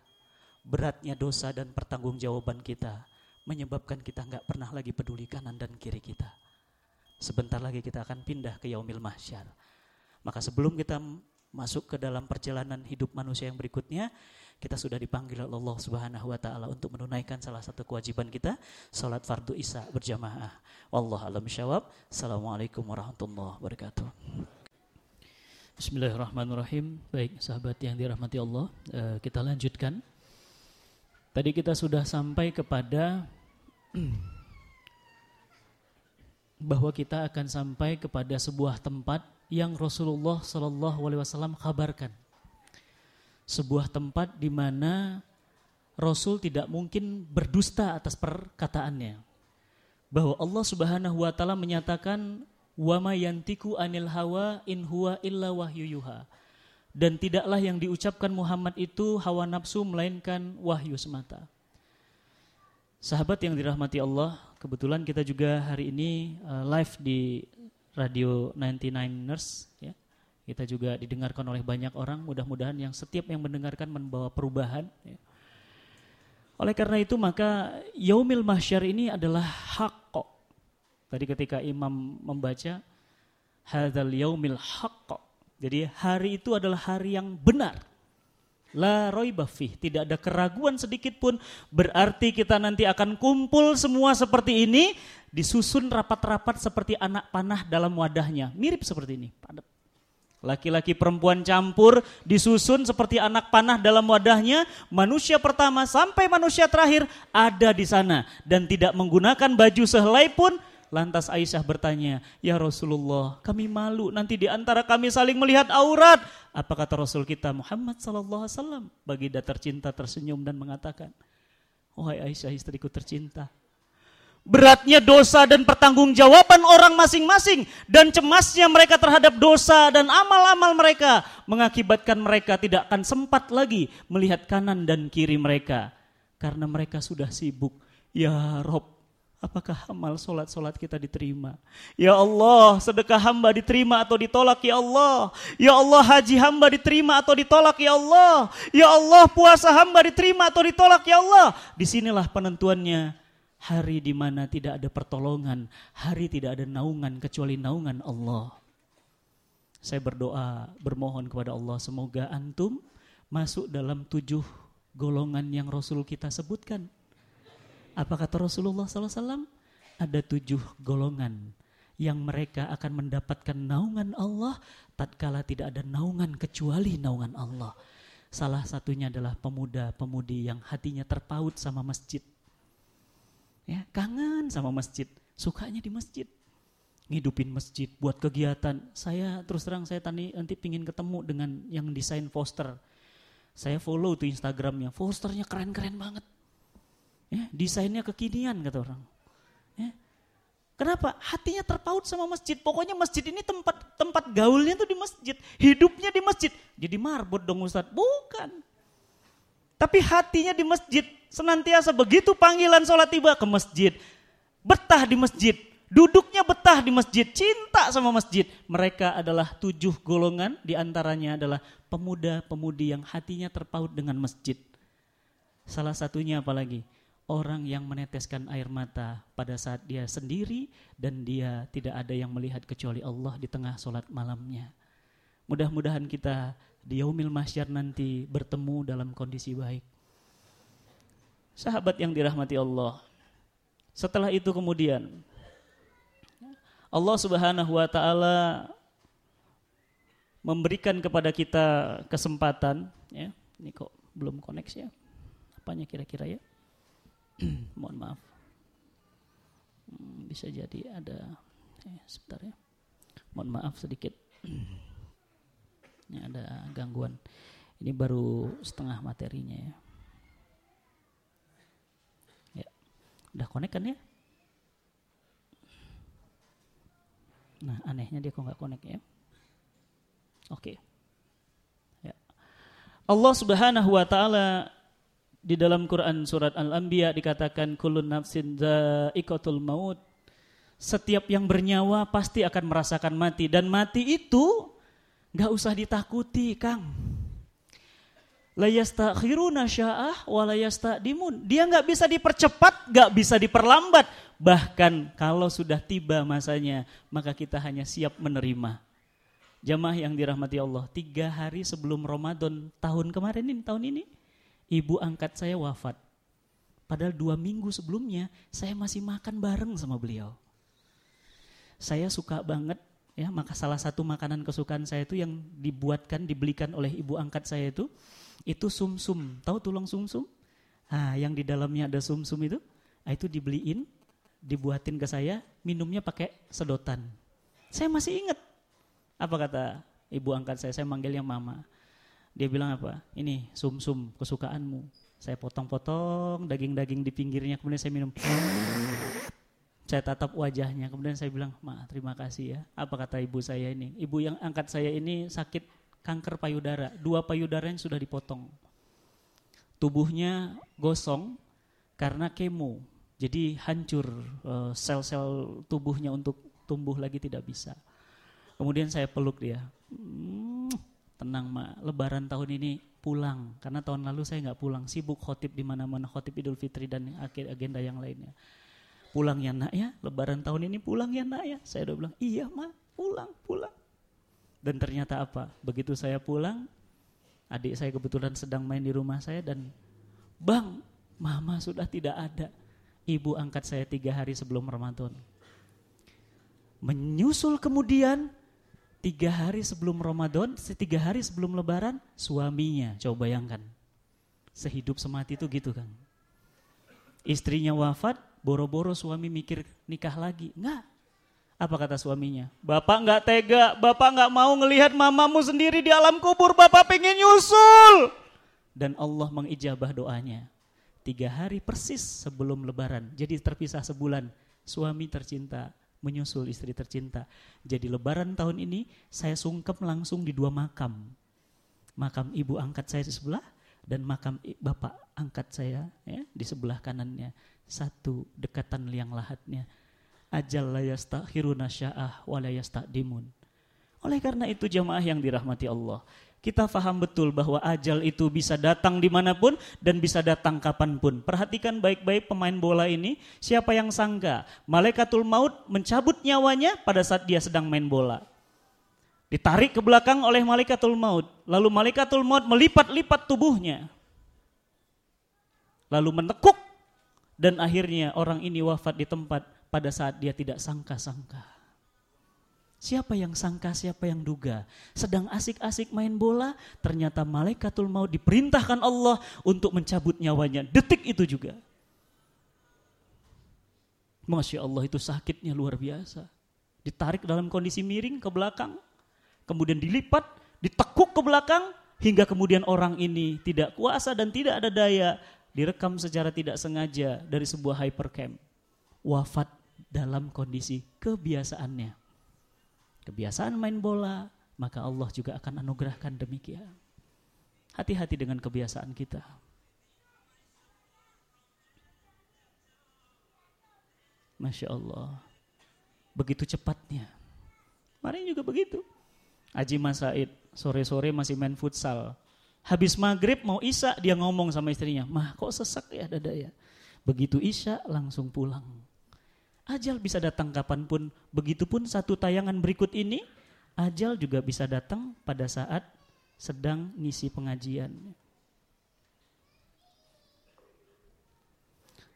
beratnya dosa dan pertanggungjawaban kita menyebabkan kita nggak pernah lagi peduli kanan dan kiri kita. Sebentar lagi kita akan pindah ke yaumil mahsyar. Maka sebelum kita masuk ke dalam perjalanan hidup manusia yang berikutnya, kita sudah dipanggil oleh Allah Subhanahu wa taala untuk menunaikan salah satu kewajiban kita, salat fardu Isya berjamaah. Wallahu alam syawab. Assalamualaikum warahmatullahi wabarakatuh. Bismillahirrahmanirrahim. Baik, sahabat yang dirahmati Allah, uh, kita lanjutkan. Tadi kita sudah sampai kepada (clears throat) bahwa kita akan sampai kepada sebuah tempat yang Rasulullah Shallallahu Alaihi Wasallam kabarkan. Sebuah tempat di mana Rasul tidak mungkin berdusta atas perkataannya. Bahwa Allah Subhanahu wa taala menyatakan wa ma yantiku anil hawa in huwa illa wahyuyuha. Dan tidaklah yang diucapkan Muhammad itu hawa nafsu melainkan wahyu semata. Sahabat yang dirahmati Allah, kebetulan kita juga hari ini uh, live di Radio 99ers ya. Kita juga didengarkan oleh banyak orang, mudah-mudahan yang setiap yang mendengarkan membawa perubahan ya. Oleh karena itu maka Yaumil Mahsyar ini adalah hak. Tadi ketika imam membaca hadzal yaumil haqq. Jadi hari itu adalah hari yang benar. La roibafih, tidak ada keraguan sedikit pun. Berarti kita nanti akan kumpul semua seperti ini, disusun rapat-rapat seperti anak panah dalam wadahnya. Mirip seperti ini. Laki-laki perempuan campur disusun seperti anak panah dalam wadahnya. Manusia pertama sampai manusia terakhir ada di sana dan tidak menggunakan baju sehelai pun Lantas Aisyah bertanya, "Ya Rasulullah, kami malu nanti di antara kami saling melihat aurat." Apa kata Rasul kita Muhammad sallallahu alaihi wasallam? Baginda tercinta tersenyum dan mengatakan, "Wahai Aisyah istriku tercinta, beratnya dosa dan pertanggungjawaban orang masing-masing dan cemasnya mereka terhadap dosa dan amal-amal mereka mengakibatkan mereka tidak akan sempat lagi melihat kanan dan kiri mereka karena mereka sudah sibuk. Ya Rob, Apakah amal solat-solat kita diterima? Ya Allah, sedekah hamba diterima atau ditolak ya Allah. Ya Allah, haji hamba diterima atau ditolak ya Allah. Ya Allah, puasa hamba diterima atau ditolak ya Allah. Di sinilah penentuannya hari di mana tidak ada pertolongan, hari tidak ada naungan kecuali naungan Allah. Saya berdoa, bermohon kepada Allah semoga antum masuk dalam tujuh golongan yang Rasul kita sebutkan apa kata Rasulullah SAW? Ada tujuh golongan yang mereka akan mendapatkan naungan Allah tatkala tidak ada naungan kecuali naungan Allah. Salah satunya adalah pemuda-pemudi yang hatinya terpaut sama masjid. Ya, kangen sama masjid, sukanya di masjid. Ngidupin masjid buat kegiatan. Saya terus terang saya tani nanti pingin ketemu dengan yang desain poster. Saya follow tuh Instagramnya, posternya keren-keren banget. Ya, desainnya kekinian kata orang. Ya. Kenapa? Hatinya terpaut sama masjid. Pokoknya masjid ini tempat tempat gaulnya tuh di masjid, hidupnya di masjid. Jadi marbot dong Ustadz? Bukan. Tapi hatinya di masjid, senantiasa begitu panggilan sholat tiba ke masjid. Betah di masjid, duduknya betah di masjid, cinta sama masjid. Mereka adalah tujuh golongan, di antaranya adalah pemuda-pemudi yang hatinya terpaut dengan masjid. Salah satunya apalagi? Orang yang meneteskan air mata pada saat dia sendiri dan dia tidak ada yang melihat kecuali Allah di tengah sholat malamnya. Mudah-mudahan kita di yaumil mahsyar nanti bertemu dalam kondisi baik. Sahabat yang dirahmati Allah. Setelah itu kemudian Allah Subhanahu wa taala memberikan kepada kita kesempatan ya. Ini kok belum koneksi ya? Apanya kira-kira ya? Mohon maaf. Hmm, bisa jadi ada eh, sebentar ya. Mohon maaf sedikit. Ini ada gangguan. Ini baru setengah materinya ya. Ya, udah connect kan ya? Nah, anehnya dia kok nggak connect ya. Oke. Okay. Ya. Allah Subhanahu wa taala di dalam Quran surat Al-Anbiya dikatakan kulun nafsin za'iqatul maut. Setiap yang bernyawa pasti akan merasakan mati dan mati itu Gak usah ditakuti, Kang. Layastakhiruna sya'ah dimun. Dia nggak bisa dipercepat, nggak bisa diperlambat. Bahkan kalau sudah tiba masanya, maka kita hanya siap menerima. Jamaah yang dirahmati Allah, tiga hari sebelum Ramadan tahun kemarin ini, tahun ini, ibu angkat saya wafat. Padahal dua minggu sebelumnya, saya masih makan bareng sama beliau. Saya suka banget ya maka salah satu makanan kesukaan saya itu yang dibuatkan dibelikan oleh ibu angkat saya itu itu sumsum. Tahu tulang sumsum? Ah yang di dalamnya ada sumsum itu ah, itu dibeliin dibuatin ke saya minumnya pakai sedotan. Saya masih ingat. Apa kata ibu angkat saya? Saya manggilnya mama dia bilang apa ini sumsum kesukaanmu saya potong-potong daging-daging di pinggirnya kemudian saya minum saya tatap wajahnya, kemudian saya bilang, ma terima kasih ya. Apa kata ibu saya ini? Ibu yang angkat saya ini sakit kanker payudara, dua payudara yang sudah dipotong. Tubuhnya gosong karena kemo, jadi hancur eh, sel-sel tubuhnya untuk tumbuh lagi tidak bisa. Kemudian saya peluk dia, tenang mak, lebaran tahun ini pulang, karena tahun lalu saya nggak pulang, sibuk khotib di mana-mana, khotib Idul Fitri dan agenda yang lainnya pulang ya nak ya, lebaran tahun ini pulang ya nak ya. Saya udah bilang, iya mah pulang, pulang. Dan ternyata apa? Begitu saya pulang, adik saya kebetulan sedang main di rumah saya dan bang, mama sudah tidak ada. Ibu angkat saya tiga hari sebelum Ramadan. Menyusul kemudian tiga hari sebelum Ramadan, tiga hari sebelum Lebaran, suaminya, coba bayangkan. Sehidup semati itu gitu kan. Istrinya wafat, boro-boro suami mikir nikah lagi. Enggak. Apa kata suaminya? Bapak enggak tega, bapak enggak mau ngelihat mamamu sendiri di alam kubur, bapak pengen nyusul. Dan Allah mengijabah doanya. Tiga hari persis sebelum lebaran, jadi terpisah sebulan. Suami tercinta menyusul istri tercinta. Jadi lebaran tahun ini saya sungkem langsung di dua makam. Makam ibu angkat saya di sebelah dan makam bapak angkat saya ya, di sebelah kanannya satu dekatan liang lahatnya. Ajal la yastakhiruna sya'ah wa la yastaqdimun. Oleh karena itu jamaah yang dirahmati Allah, kita faham betul bahwa ajal itu bisa datang di mana pun dan bisa datang kapan pun. Perhatikan baik-baik pemain bola ini, siapa yang sangka malaikatul maut mencabut nyawanya pada saat dia sedang main bola. Ditarik ke belakang oleh malaikatul maut, lalu malaikatul maut melipat-lipat tubuhnya. Lalu menekuk dan akhirnya orang ini wafat di tempat pada saat dia tidak sangka-sangka. Siapa yang sangka, siapa yang duga. Sedang asik-asik main bola, ternyata malaikatul maut diperintahkan Allah untuk mencabut nyawanya. Detik itu juga. Masya Allah itu sakitnya luar biasa. Ditarik dalam kondisi miring ke belakang, kemudian dilipat, ditekuk ke belakang, hingga kemudian orang ini tidak kuasa dan tidak ada daya, direkam secara tidak sengaja dari sebuah hypercam. Wafat dalam kondisi kebiasaannya. Kebiasaan main bola, maka Allah juga akan anugerahkan demikian. Hati-hati dengan kebiasaan kita. Masya Allah. Begitu cepatnya. Kemarin juga begitu. Haji Masaid, sore-sore masih main futsal. Habis maghrib mau isya dia ngomong sama istrinya, mah kok sesak ya dada ya. Begitu isya langsung pulang. Ajal bisa datang kapan pun. Begitupun satu tayangan berikut ini, ajal juga bisa datang pada saat sedang ngisi pengajian.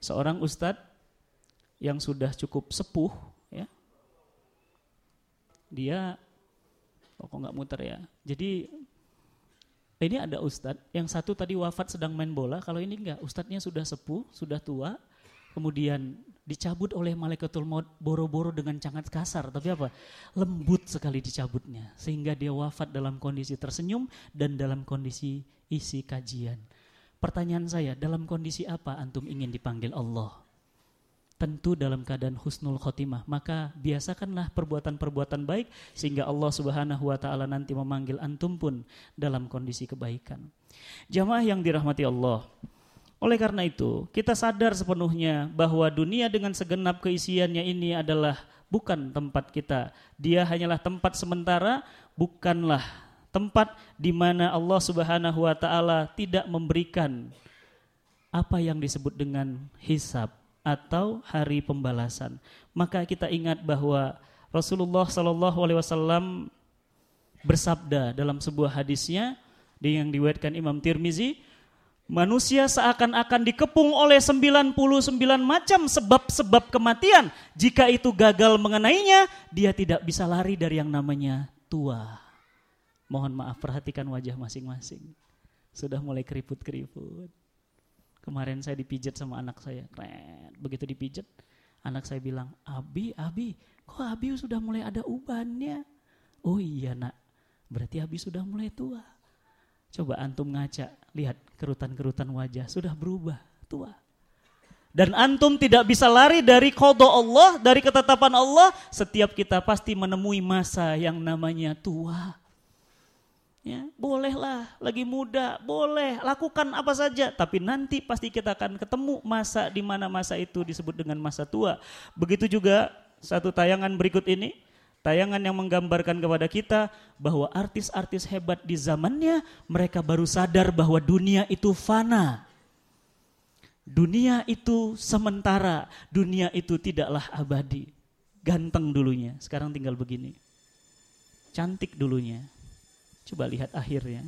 Seorang ustadz yang sudah cukup sepuh ya dia oh kok nggak muter ya jadi ini ada ustadz yang satu tadi wafat sedang main bola kalau ini enggak ustadznya sudah sepuh sudah tua kemudian dicabut oleh malaikatul maut boro-boro dengan sangat kasar tapi apa lembut sekali dicabutnya sehingga dia wafat dalam kondisi tersenyum dan dalam kondisi isi kajian pertanyaan saya dalam kondisi apa antum ingin dipanggil Allah tentu dalam keadaan husnul khotimah. Maka biasakanlah perbuatan-perbuatan baik sehingga Allah Subhanahu wa taala nanti memanggil antum pun dalam kondisi kebaikan. Jamaah yang dirahmati Allah. Oleh karena itu, kita sadar sepenuhnya bahwa dunia dengan segenap keisiannya ini adalah bukan tempat kita. Dia hanyalah tempat sementara, bukanlah tempat di mana Allah Subhanahu wa taala tidak memberikan apa yang disebut dengan hisab atau hari pembalasan. Maka kita ingat bahwa Rasulullah Shallallahu Alaihi Wasallam bersabda dalam sebuah hadisnya yang diwetkan Imam Tirmizi, manusia seakan-akan dikepung oleh 99 macam sebab-sebab kematian. Jika itu gagal mengenainya, dia tidak bisa lari dari yang namanya tua. Mohon maaf perhatikan wajah masing-masing. Sudah mulai keriput-keriput. Kemarin saya dipijat sama anak saya. Begitu dipijat, anak saya bilang, Abi, Abi, kok Abi sudah mulai ada ubannya? Oh iya nak, berarti Abi sudah mulai tua. Coba antum ngaca, lihat kerutan-kerutan wajah, sudah berubah, tua. Dan antum tidak bisa lari dari kodo Allah, dari ketetapan Allah. Setiap kita pasti menemui masa yang namanya tua. Ya, bolehlah, lagi muda, boleh, lakukan apa saja. Tapi nanti pasti kita akan ketemu masa di mana masa itu disebut dengan masa tua. Begitu juga satu tayangan berikut ini, tayangan yang menggambarkan kepada kita bahwa artis-artis hebat di zamannya mereka baru sadar bahwa dunia itu fana. Dunia itu sementara, dunia itu tidaklah abadi. Ganteng dulunya, sekarang tinggal begini. Cantik dulunya, Coba lihat akhirnya.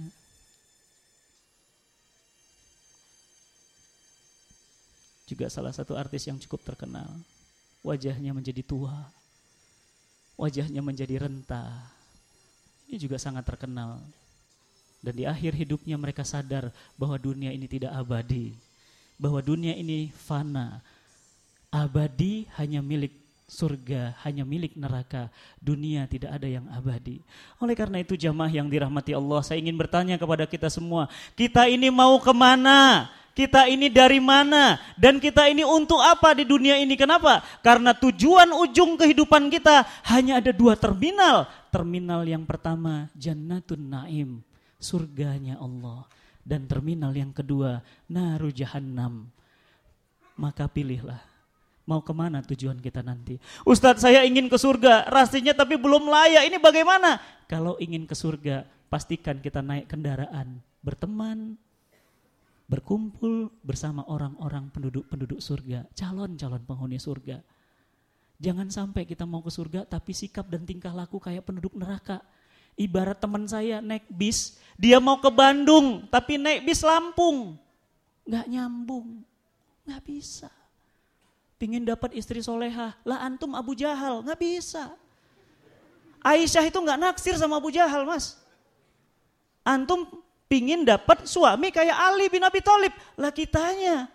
Juga salah satu artis yang cukup terkenal. Wajahnya menjadi tua. Wajahnya menjadi renta. Ini juga sangat terkenal. Dan di akhir hidupnya mereka sadar bahwa dunia ini tidak abadi. Bahwa dunia ini fana. Abadi hanya milik surga hanya milik neraka, dunia tidak ada yang abadi. Oleh karena itu jamaah yang dirahmati Allah, saya ingin bertanya kepada kita semua, kita ini mau ke mana? Kita ini dari mana? Dan kita ini untuk apa di dunia ini? Kenapa? Karena tujuan ujung kehidupan kita hanya ada dua terminal. Terminal yang pertama, Jannatun Naim, surganya Allah. Dan terminal yang kedua, Naru Jahannam. Maka pilihlah Mau ke mana tujuan kita nanti? Ustadz saya ingin ke surga, rasanya tapi belum layak. Ini bagaimana? Kalau ingin ke surga, pastikan kita naik kendaraan, berteman, berkumpul bersama orang-orang penduduk-penduduk surga, calon-calon penghuni surga. Jangan sampai kita mau ke surga tapi sikap dan tingkah laku kayak penduduk neraka. Ibarat teman saya naik bis, dia mau ke Bandung tapi naik bis Lampung. Gak nyambung, gak bisa pingin dapat istri soleha, lah antum Abu Jahal, nggak bisa. Aisyah itu nggak naksir sama Abu Jahal mas. Antum pingin dapat suami kayak Ali bin Abi Thalib, lah kitanya,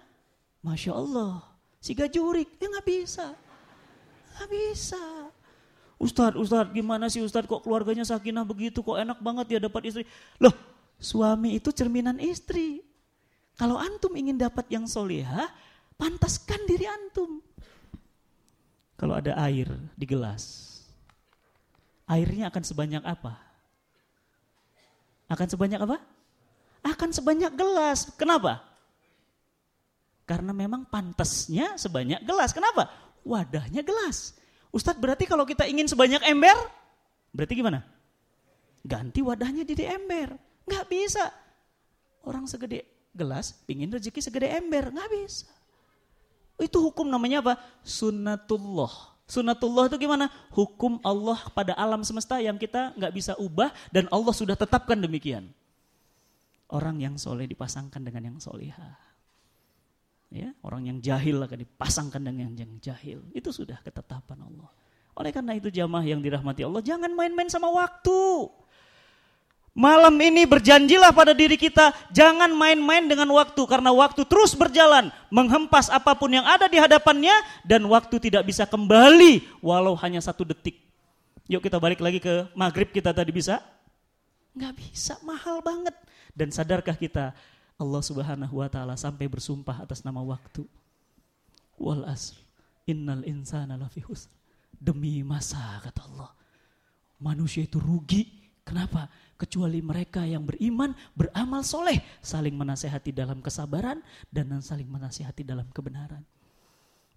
masya Allah, si gajurik, ya nggak bisa. Nggak bisa. Ustadz, Ustadz gimana sih Ustadz kok keluarganya sakinah begitu, kok enak banget ya dapat istri. Loh, suami itu cerminan istri. Kalau antum ingin dapat yang solihah, pantaskan diri antum. Kalau ada air di gelas, airnya akan sebanyak apa? Akan sebanyak apa? Akan sebanyak gelas. Kenapa? Karena memang pantasnya sebanyak gelas. Kenapa? Wadahnya gelas. Ustadz berarti kalau kita ingin sebanyak ember, berarti gimana? Ganti wadahnya jadi ember. Nggak bisa. Orang segede gelas, pingin rezeki segede ember. Nggak bisa. Itu hukum namanya apa? Sunnatullah. Sunnatullah itu gimana? Hukum Allah pada alam semesta yang kita nggak bisa ubah dan Allah sudah tetapkan demikian. Orang yang soleh dipasangkan dengan yang solihah. Ya, orang yang jahil akan dipasangkan dengan yang jahil. Itu sudah ketetapan Allah. Oleh karena itu jamaah yang dirahmati Allah, jangan main-main sama waktu. Malam ini berjanjilah pada diri kita, jangan main-main dengan waktu karena waktu terus berjalan, menghempas apa pun yang ada di hadapannya dan waktu tidak bisa kembali walau hanya satu detik. Yuk kita balik lagi ke maghrib kita tadi bisa? Nggak bisa, mahal banget. Dan sadarkah kita Allah subhanahu wa ta'ala sampai bersumpah atas nama waktu. Wal asr, innal insana lafi Demi masa kata Allah. Manusia itu rugi. Kenapa? kecuali mereka yang beriman, beramal soleh, saling menasehati dalam kesabaran dan saling menasehati dalam kebenaran.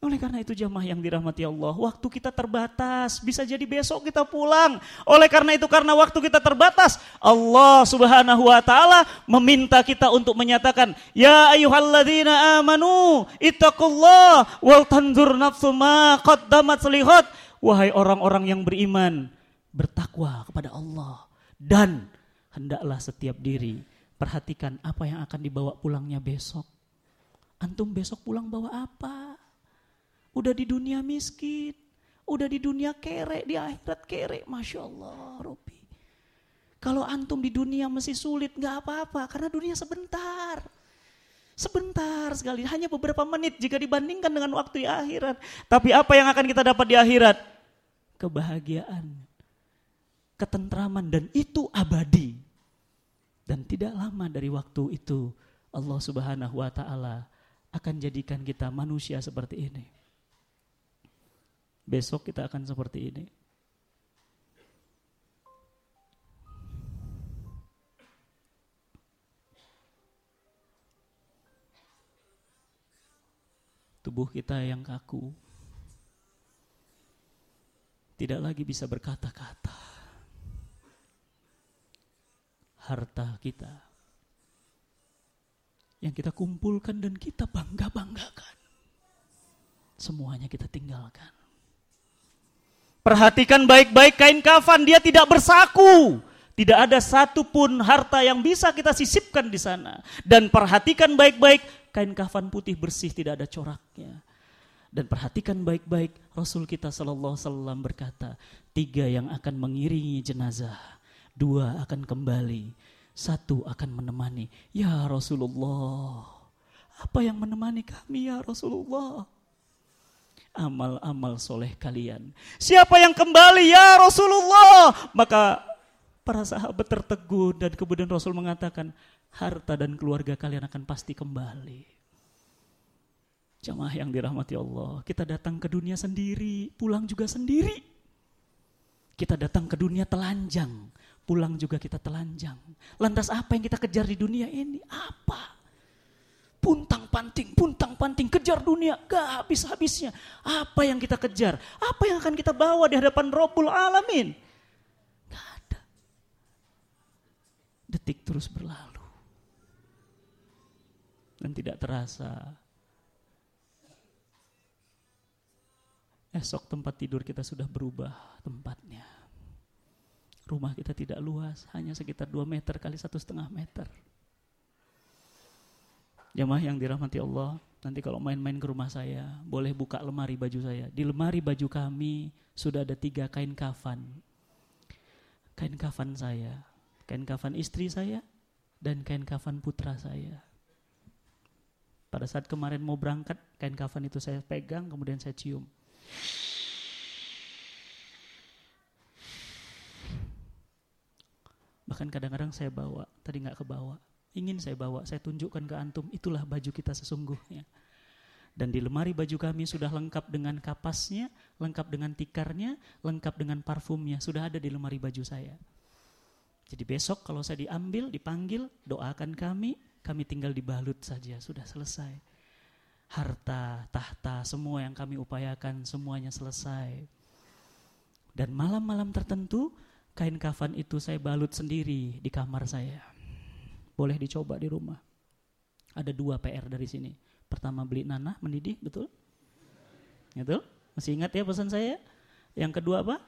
Oleh karena itu jamaah yang dirahmati Allah, waktu kita terbatas, bisa jadi besok kita pulang. Oleh karena itu karena waktu kita terbatas, Allah Subhanahu wa taala meminta kita untuk menyatakan, "Ya ayyuhalladzina amanu, ittaqullah wal tanzur nafsu ma qaddamat selihat." Wahai orang-orang yang beriman, bertakwa kepada Allah dan hendaklah setiap diri perhatikan apa yang akan dibawa pulangnya besok. Antum besok pulang bawa apa? Udah di dunia miskin, udah di dunia kere, di akhirat kere, masya Allah, Robi. Kalau antum di dunia masih sulit, nggak apa-apa, karena dunia sebentar. Sebentar sekali, hanya beberapa menit jika dibandingkan dengan waktu di akhirat. Tapi apa yang akan kita dapat di akhirat? Kebahagiaan ketentraman dan itu abadi. Dan tidak lama dari waktu itu Allah Subhanahu wa taala akan jadikan kita manusia seperti ini. Besok kita akan seperti ini. Tubuh kita yang kaku tidak lagi bisa berkata-kata harta kita yang kita kumpulkan dan kita bangga-banggakan. Semuanya kita tinggalkan. Perhatikan baik-baik kain kafan, dia tidak bersaku. Tidak ada satupun harta yang bisa kita sisipkan di sana. Dan perhatikan baik-baik, kain kafan putih bersih, tidak ada coraknya. Dan perhatikan baik-baik, Rasul kita Sallallahu Alaihi Wasallam berkata, tiga yang akan mengiringi jenazah dua akan kembali, satu akan menemani. Ya Rasulullah, apa yang menemani kami ya Rasulullah? Amal-amal soleh kalian. Siapa yang kembali ya Rasulullah? Maka para sahabat tertegun dan kemudian Rasul mengatakan, harta dan keluarga kalian akan pasti kembali. Jamaah yang dirahmati Allah, kita datang ke dunia sendiri, pulang juga sendiri. Kita datang ke dunia telanjang, pulang juga kita telanjang. Lantas apa yang kita kejar di dunia ini? Apa? Puntang panting, puntang panting, kejar dunia, gak habis-habisnya. Apa yang kita kejar? Apa yang akan kita bawa di hadapan Rabbul Alamin? Gak ada. Detik terus berlalu. Dan tidak terasa esok tempat tidur kita sudah berubah tempatnya. Rumah kita tidak luas, hanya sekitar 2 meter kali satu setengah meter. Jamaah yang dirahmati Allah, nanti kalau main-main ke rumah saya, boleh buka lemari baju saya. Di lemari baju kami sudah ada tiga kain kafan. Kain kafan saya, kain kafan istri saya, dan kain kafan putra saya. Pada saat kemarin mau berangkat, kain kafan itu saya pegang, kemudian saya cium. Bahkan kadang-kadang saya bawa, tadi nggak kebawa. Ingin saya bawa, saya tunjukkan ke antum, itulah baju kita sesungguhnya. Dan di lemari baju kami sudah lengkap dengan kapasnya, lengkap dengan tikarnya, lengkap dengan parfumnya, sudah ada di lemari baju saya. Jadi besok kalau saya diambil, dipanggil, doakan kami, kami tinggal dibalut saja, sudah selesai. Harta, tahta, semua yang kami upayakan, semuanya selesai. Dan malam-malam tertentu, kain kafan itu saya balut sendiri di kamar saya. Boleh dicoba di rumah. Ada dua PR dari sini. Pertama beli nanah mendidih, betul? Betul? Masih ingat ya pesan saya? Yang kedua apa?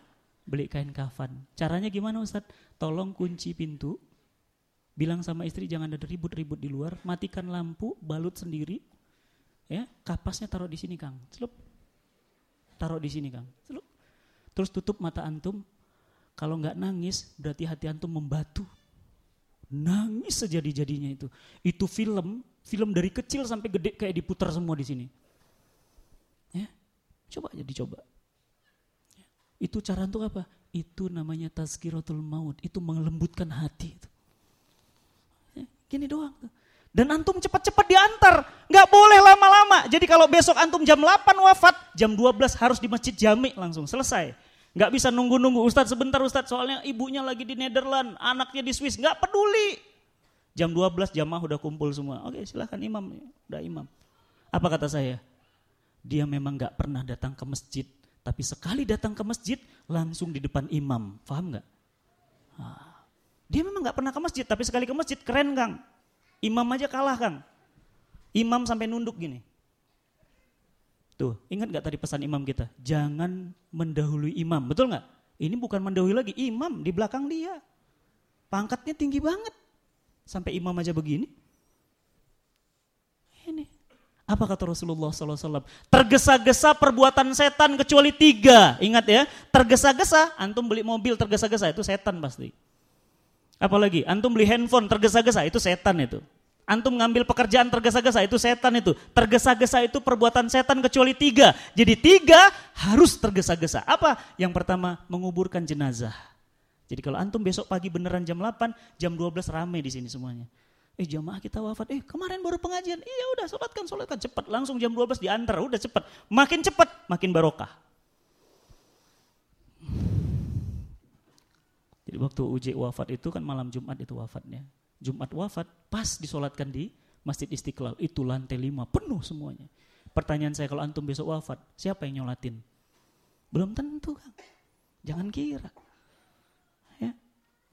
Beli kain kafan. Caranya gimana Ustadz? Tolong kunci pintu. Bilang sama istri jangan ada ribut-ribut di luar. Matikan lampu, balut sendiri. Ya, kapasnya taruh di sini Kang. Celup. Taruh di sini Kang. Celup. Terus tutup mata antum, kalau nggak nangis, berarti hati antum membatu. Nangis sejadi-jadinya itu. Itu film, film dari kecil sampai gede kayak diputar semua di sini. Ya, coba aja dicoba. Ya. Itu cara untuk apa? Itu namanya tazkiratul maut. Itu melembutkan hati. Itu. Ya, gini doang. Dan antum cepat-cepat diantar. Nggak boleh lama-lama. Jadi kalau besok antum jam 8 wafat, jam 12 harus di masjid jami langsung. Selesai. Nggak bisa nunggu-nunggu, Ustadz sebentar Ustadz, soalnya ibunya lagi di Nederland, anaknya di Swiss, nggak peduli. Jam 12 jamaah udah kumpul semua. Oke silahkan imam, udah imam. Apa kata saya? Dia memang nggak pernah datang ke masjid, tapi sekali datang ke masjid langsung di depan imam. Paham nggak? Nah, dia memang nggak pernah ke masjid, tapi sekali ke masjid keren kang. Imam aja kalah kang. Imam sampai nunduk gini. Tuh, ingat gak tadi pesan imam kita? Jangan mendahului imam, betul nggak? Ini bukan mendahului lagi, imam di belakang dia. Pangkatnya tinggi banget. Sampai imam aja begini. Ini. Apa kata Rasulullah SAW? Tergesa-gesa perbuatan setan kecuali tiga. Ingat ya, tergesa-gesa, antum beli mobil tergesa-gesa, itu setan pasti. Apalagi, antum beli handphone tergesa-gesa, itu setan itu. Antum ngambil pekerjaan tergesa-gesa itu setan itu. Tergesa-gesa itu perbuatan setan kecuali tiga. Jadi tiga harus tergesa-gesa. Apa? Yang pertama menguburkan jenazah. Jadi kalau antum besok pagi beneran jam 8, jam 12 rame di sini semuanya. Eh jamaah kita wafat, eh kemarin baru pengajian, iya udah sholatkan, sholatkan cepat, langsung jam 12 diantar, udah cepat. Makin cepat, makin barokah. Jadi waktu uji wafat itu kan malam Jumat itu wafatnya. Jumat wafat pas disolatkan di Masjid Istiqlal itu lantai lima penuh semuanya. Pertanyaan saya kalau antum besok wafat, siapa yang nyolatin? Belum tentu kan. Jangan kira. Ya.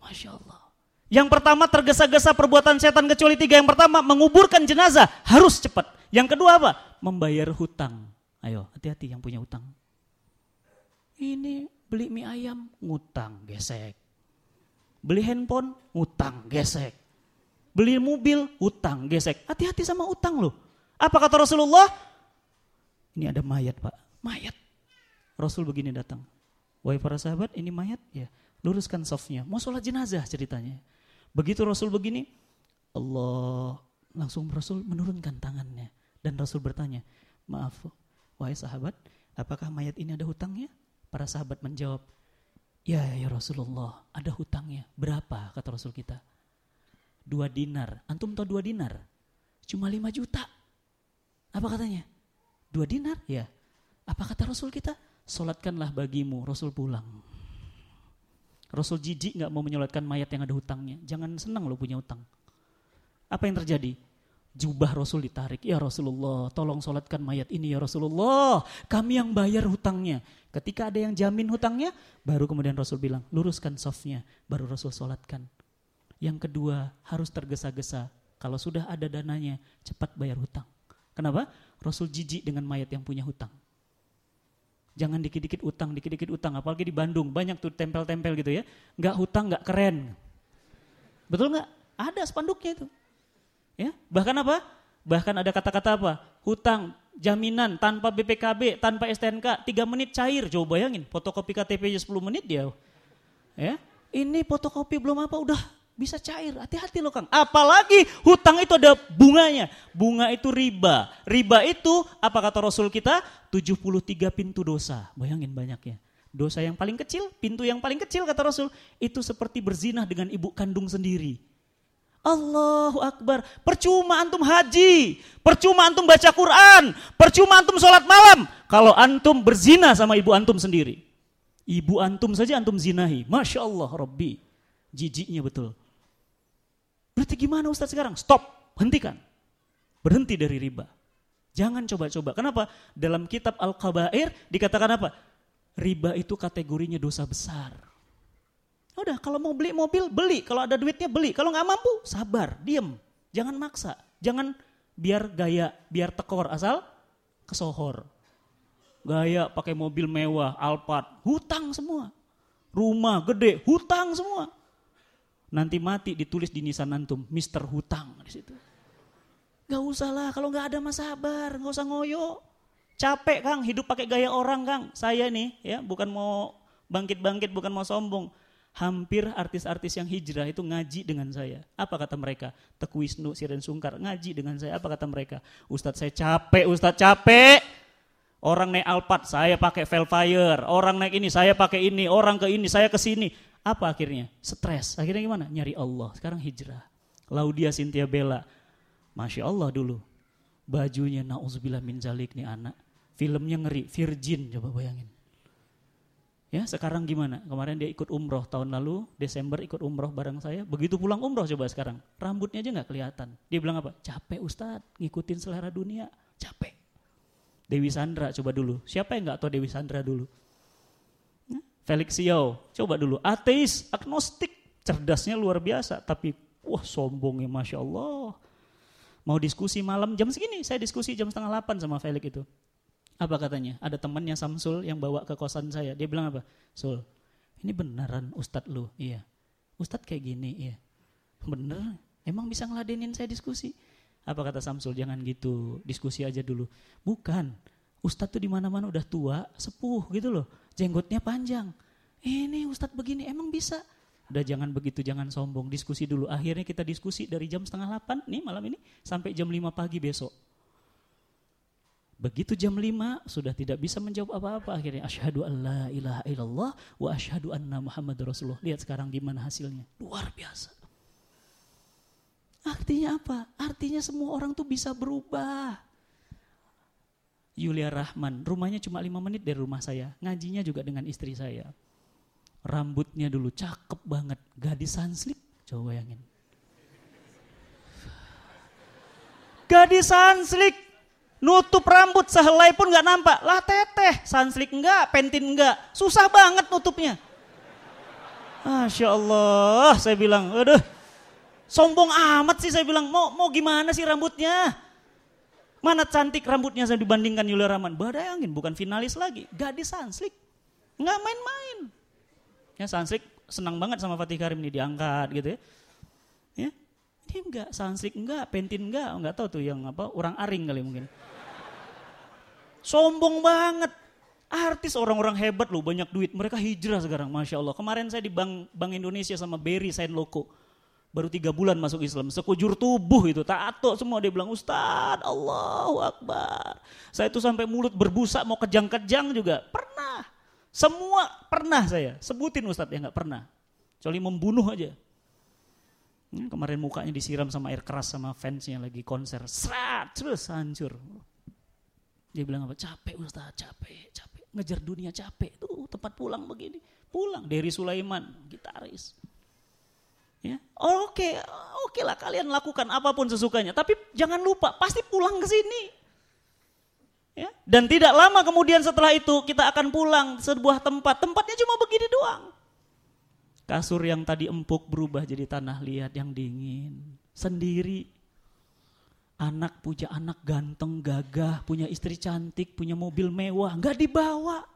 Masya Allah. Yang pertama tergesa-gesa perbuatan setan kecuali tiga. Yang pertama menguburkan jenazah harus cepat. Yang kedua apa? Membayar hutang. Ayo hati-hati yang punya hutang. Ini beli mie ayam, ngutang, gesek. Beli handphone, ngutang, gesek. Beli mobil, utang, gesek. Hati-hati sama utang loh. Apa kata Rasulullah? Ini ada mayat pak, mayat. Rasul begini datang. Wahai para sahabat, ini mayat ya. Luruskan softnya. Mau sholat jenazah ceritanya. Begitu Rasul begini, Allah langsung Rasul menurunkan tangannya. Dan Rasul bertanya, maaf wahai sahabat, apakah mayat ini ada hutangnya? Para sahabat menjawab, ya ya Rasulullah ada hutangnya. Berapa kata Rasul kita? Dua dinar. Antum tahu dua dinar? Cuma lima juta. Apa katanya? Dua dinar? Ya. Apa kata Rasul kita? Solatkanlah bagimu. Rasul pulang. Rasul jijik nggak mau menyolatkan mayat yang ada hutangnya. Jangan senang lo punya hutang. Apa yang terjadi? Jubah Rasul ditarik. Ya Rasulullah, tolong solatkan mayat ini ya Rasulullah. Kami yang bayar hutangnya. Ketika ada yang jamin hutangnya, baru kemudian Rasul bilang, luruskan softnya. Baru Rasul solatkan. Yang kedua, harus tergesa-gesa. Kalau sudah ada dananya, cepat bayar hutang. Kenapa? Rasul jijik dengan mayat yang punya hutang. Jangan dikit-dikit utang, dikit-dikit utang. Apalagi di Bandung, banyak tuh tempel-tempel gitu ya. Nggak hutang, nggak keren. Betul nggak? Ada spanduknya itu. Ya, bahkan apa? Bahkan ada kata-kata apa? Hutang, jaminan, tanpa BPKB, tanpa STNK, 3 menit cair. Coba bayangin, fotokopi KTP 10 menit dia. Ya, ini fotokopi belum apa, udah bisa cair. Hati-hati loh Kang. Apalagi hutang itu ada bunganya. Bunga itu riba. Riba itu apa kata Rasul kita? 73 pintu dosa. Bayangin banyaknya. Dosa yang paling kecil, pintu yang paling kecil kata Rasul, itu seperti berzinah dengan ibu kandung sendiri. Allahu Akbar. Percuma antum haji, percuma antum baca Quran, percuma antum sholat malam. Kalau antum berzina sama ibu antum sendiri. Ibu antum saja antum zinahi. Masya Allah, Rabbi. Jijiknya betul. Berarti gimana Ustaz sekarang? Stop, hentikan. Berhenti dari riba. Jangan coba-coba. Kenapa? Dalam kitab Al-Kabair dikatakan apa? Riba itu kategorinya dosa besar. Udah, kalau mau beli mobil, beli. Kalau ada duitnya, beli. Kalau nggak mampu, sabar, diem. Jangan maksa. Jangan biar gaya, biar tekor. Asal kesohor. Gaya pakai mobil mewah, Alphard, hutang semua. Rumah gede, hutang semua. Nanti mati ditulis di nisan antum, Mister Hutang di situ. Gak usah lah, kalau nggak ada mas sabar, nggak usah ngoyo. Capek Kang, hidup pakai gaya orang Kang. Saya nih, ya bukan mau bangkit-bangkit, bukan mau sombong. Hampir artis-artis yang hijrah itu ngaji dengan saya. Apa kata mereka? Teku Wisnu, Siren Sungkar, ngaji dengan saya. Apa kata mereka? Ustadz saya capek, Ustadz capek. Orang naik Alphard, saya pakai Velfire. Orang naik ini, saya pakai ini. Orang ke ini, saya ke sini. Apa akhirnya? Stres. Akhirnya gimana? Nyari Allah. Sekarang hijrah. Laudia Cynthia Bella Masya Allah dulu. Bajunya na'udzubillah min zalik nih anak. Filmnya ngeri, Virgin coba bayangin. Ya sekarang gimana? Kemarin dia ikut umroh tahun lalu, Desember ikut umroh bareng saya. Begitu pulang umroh coba sekarang, rambutnya aja nggak kelihatan. Dia bilang apa? Capek Ustadz, ngikutin selera dunia, capek. Dewi Sandra coba dulu. Siapa yang nggak tahu Dewi Sandra dulu? Felix Xiao, coba dulu. Ateis, agnostik, cerdasnya luar biasa. Tapi wah sombongnya Masya Allah mau diskusi malam jam segini, saya diskusi jam setengah delapan sama Felix itu. Apa katanya? Ada temannya Samsul yang bawa ke kosan saya. Dia bilang apa? Sul, ini beneran Ustadz lu? Iya. Ustadz kayak gini, iya. Bener, emang bisa ngeladenin saya diskusi? Apa kata Samsul? Jangan gitu, diskusi aja dulu. Bukan, Ustadz tuh di mana-mana udah tua, sepuh gitu loh. Jenggotnya panjang. Ini Ustadz begini, emang bisa? Udah jangan begitu, jangan sombong, diskusi dulu. Akhirnya kita diskusi dari jam setengah 8 nih malam ini sampai jam 5 pagi besok. Begitu jam 5 sudah tidak bisa menjawab apa-apa akhirnya asyhadu alla ilaha illallah wa asyhadu anna Muhammad Rasulullah. Lihat sekarang gimana hasilnya. Luar biasa. Artinya apa? Artinya semua orang tuh bisa berubah. Yulia Rahman, rumahnya cuma lima menit dari rumah saya. Ngajinya juga dengan istri saya. Rambutnya dulu cakep banget, gadis sanslik, coba bayangin. Gadis sanslik, nutup rambut sehelai pun nggak nampak. Lah teteh, sanslik enggak, pentin enggak. Susah banget nutupnya. Masya Allah, saya bilang, aduh, sombong amat sih saya bilang, mau mau gimana sih rambutnya? Mana cantik rambutnya saya dibandingkan Yulia Rahman. Badai angin, bukan finalis lagi, gadis sanslik. Nggak main-main. Ya Sansrik senang banget sama Fatih Karim ini diangkat gitu ya. Ya. Ini enggak, Sansrik enggak, Pentin enggak, enggak tahu tuh yang apa, orang aring kali mungkin. Sombong banget. Artis orang-orang hebat loh, banyak duit. Mereka hijrah sekarang, Masya Allah. Kemarin saya di Bank, Bank Indonesia sama Berry Sain Loko. Baru tiga bulan masuk Islam. Sekujur tubuh itu, tato semua. Dia bilang, Ustadz, Allahu Akbar. Saya itu sampai mulut berbusa mau kejang-kejang juga. Pernah. Semua pernah saya, sebutin Ustadz ya nggak pernah. Kecuali membunuh aja. Ya, kemarin mukanya disiram sama air keras sama fansnya lagi konser. Serat, terus hancur. Dia bilang apa? Capek Ustadz, capek, capek. Ngejar dunia capek. Tuh tempat pulang begini. Pulang. Dari Sulaiman, gitaris. Ya, oke, okay, oke lah kalian lakukan apa pun sesukanya. Tapi jangan lupa, pasti pulang ke sini. Ya? Dan tidak lama kemudian setelah itu kita akan pulang sebuah tempat. Tempatnya cuma begini doang. Kasur yang tadi empuk berubah jadi tanah liat yang dingin. Sendiri. Anak punya anak ganteng, gagah, punya istri cantik, punya mobil mewah, nggak dibawa.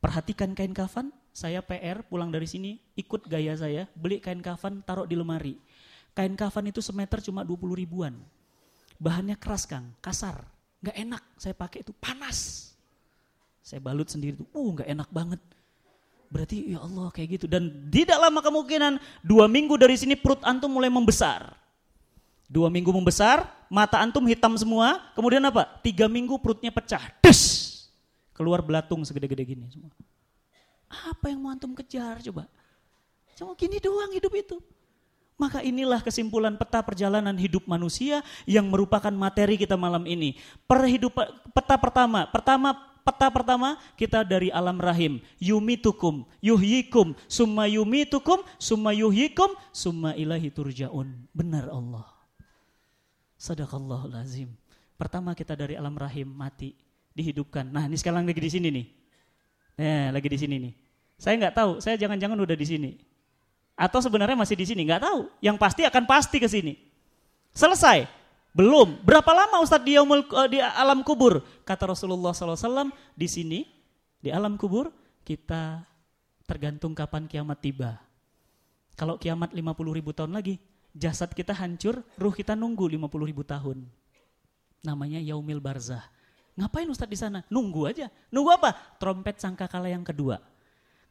Perhatikan kain kafan, saya PR pulang dari sini, ikut gaya saya, beli kain kafan, taruh di lemari. Kain kafan itu semeter cuma 20 ribuan. Bahannya keras Kang, kasar. Nggak enak saya pakai itu panas. Saya balut sendiri tuh uh nggak enak banget. Berarti ya Allah kayak gitu. Dan tidak lama kemungkinan dua minggu dari sini perut antum mulai membesar. Dua minggu membesar mata antum hitam semua kemudian apa? Tiga minggu perutnya pecah. Des! Keluar belatung segede-gede gini semua Apa yang mau antum kejar coba? Cuma gini doang hidup itu. Maka inilah kesimpulan peta perjalanan hidup manusia yang merupakan materi kita malam ini. Perhidupan peta pertama, pertama peta pertama kita dari alam rahim. Yumitukum, yuhyikum, summa yumitukum, summa yuhyikum, summa ilahi turja'un. Benar Allah. Sadaqallahul azim. Pertama kita dari alam rahim mati, dihidupkan. Nah ini sekarang lagi di sini nih. Nah, lagi di sini nih. Saya nggak tahu, saya jangan-jangan udah di sini. Atau sebenarnya masih di sini, nggak tahu. Yang pasti akan pasti ke sini. Selesai. Belum. Berapa lama Ustadz di, uh, di alam kubur? Kata Rasulullah SAW, di sini, di alam kubur, kita tergantung kapan kiamat tiba. Kalau kiamat 50 ribu tahun lagi, jasad kita hancur, ruh kita nunggu 50 ribu tahun. Namanya Yaumil Barzah. Ngapain Ustadz di sana? Nunggu aja. Nunggu apa? Trompet sangkakala yang kedua.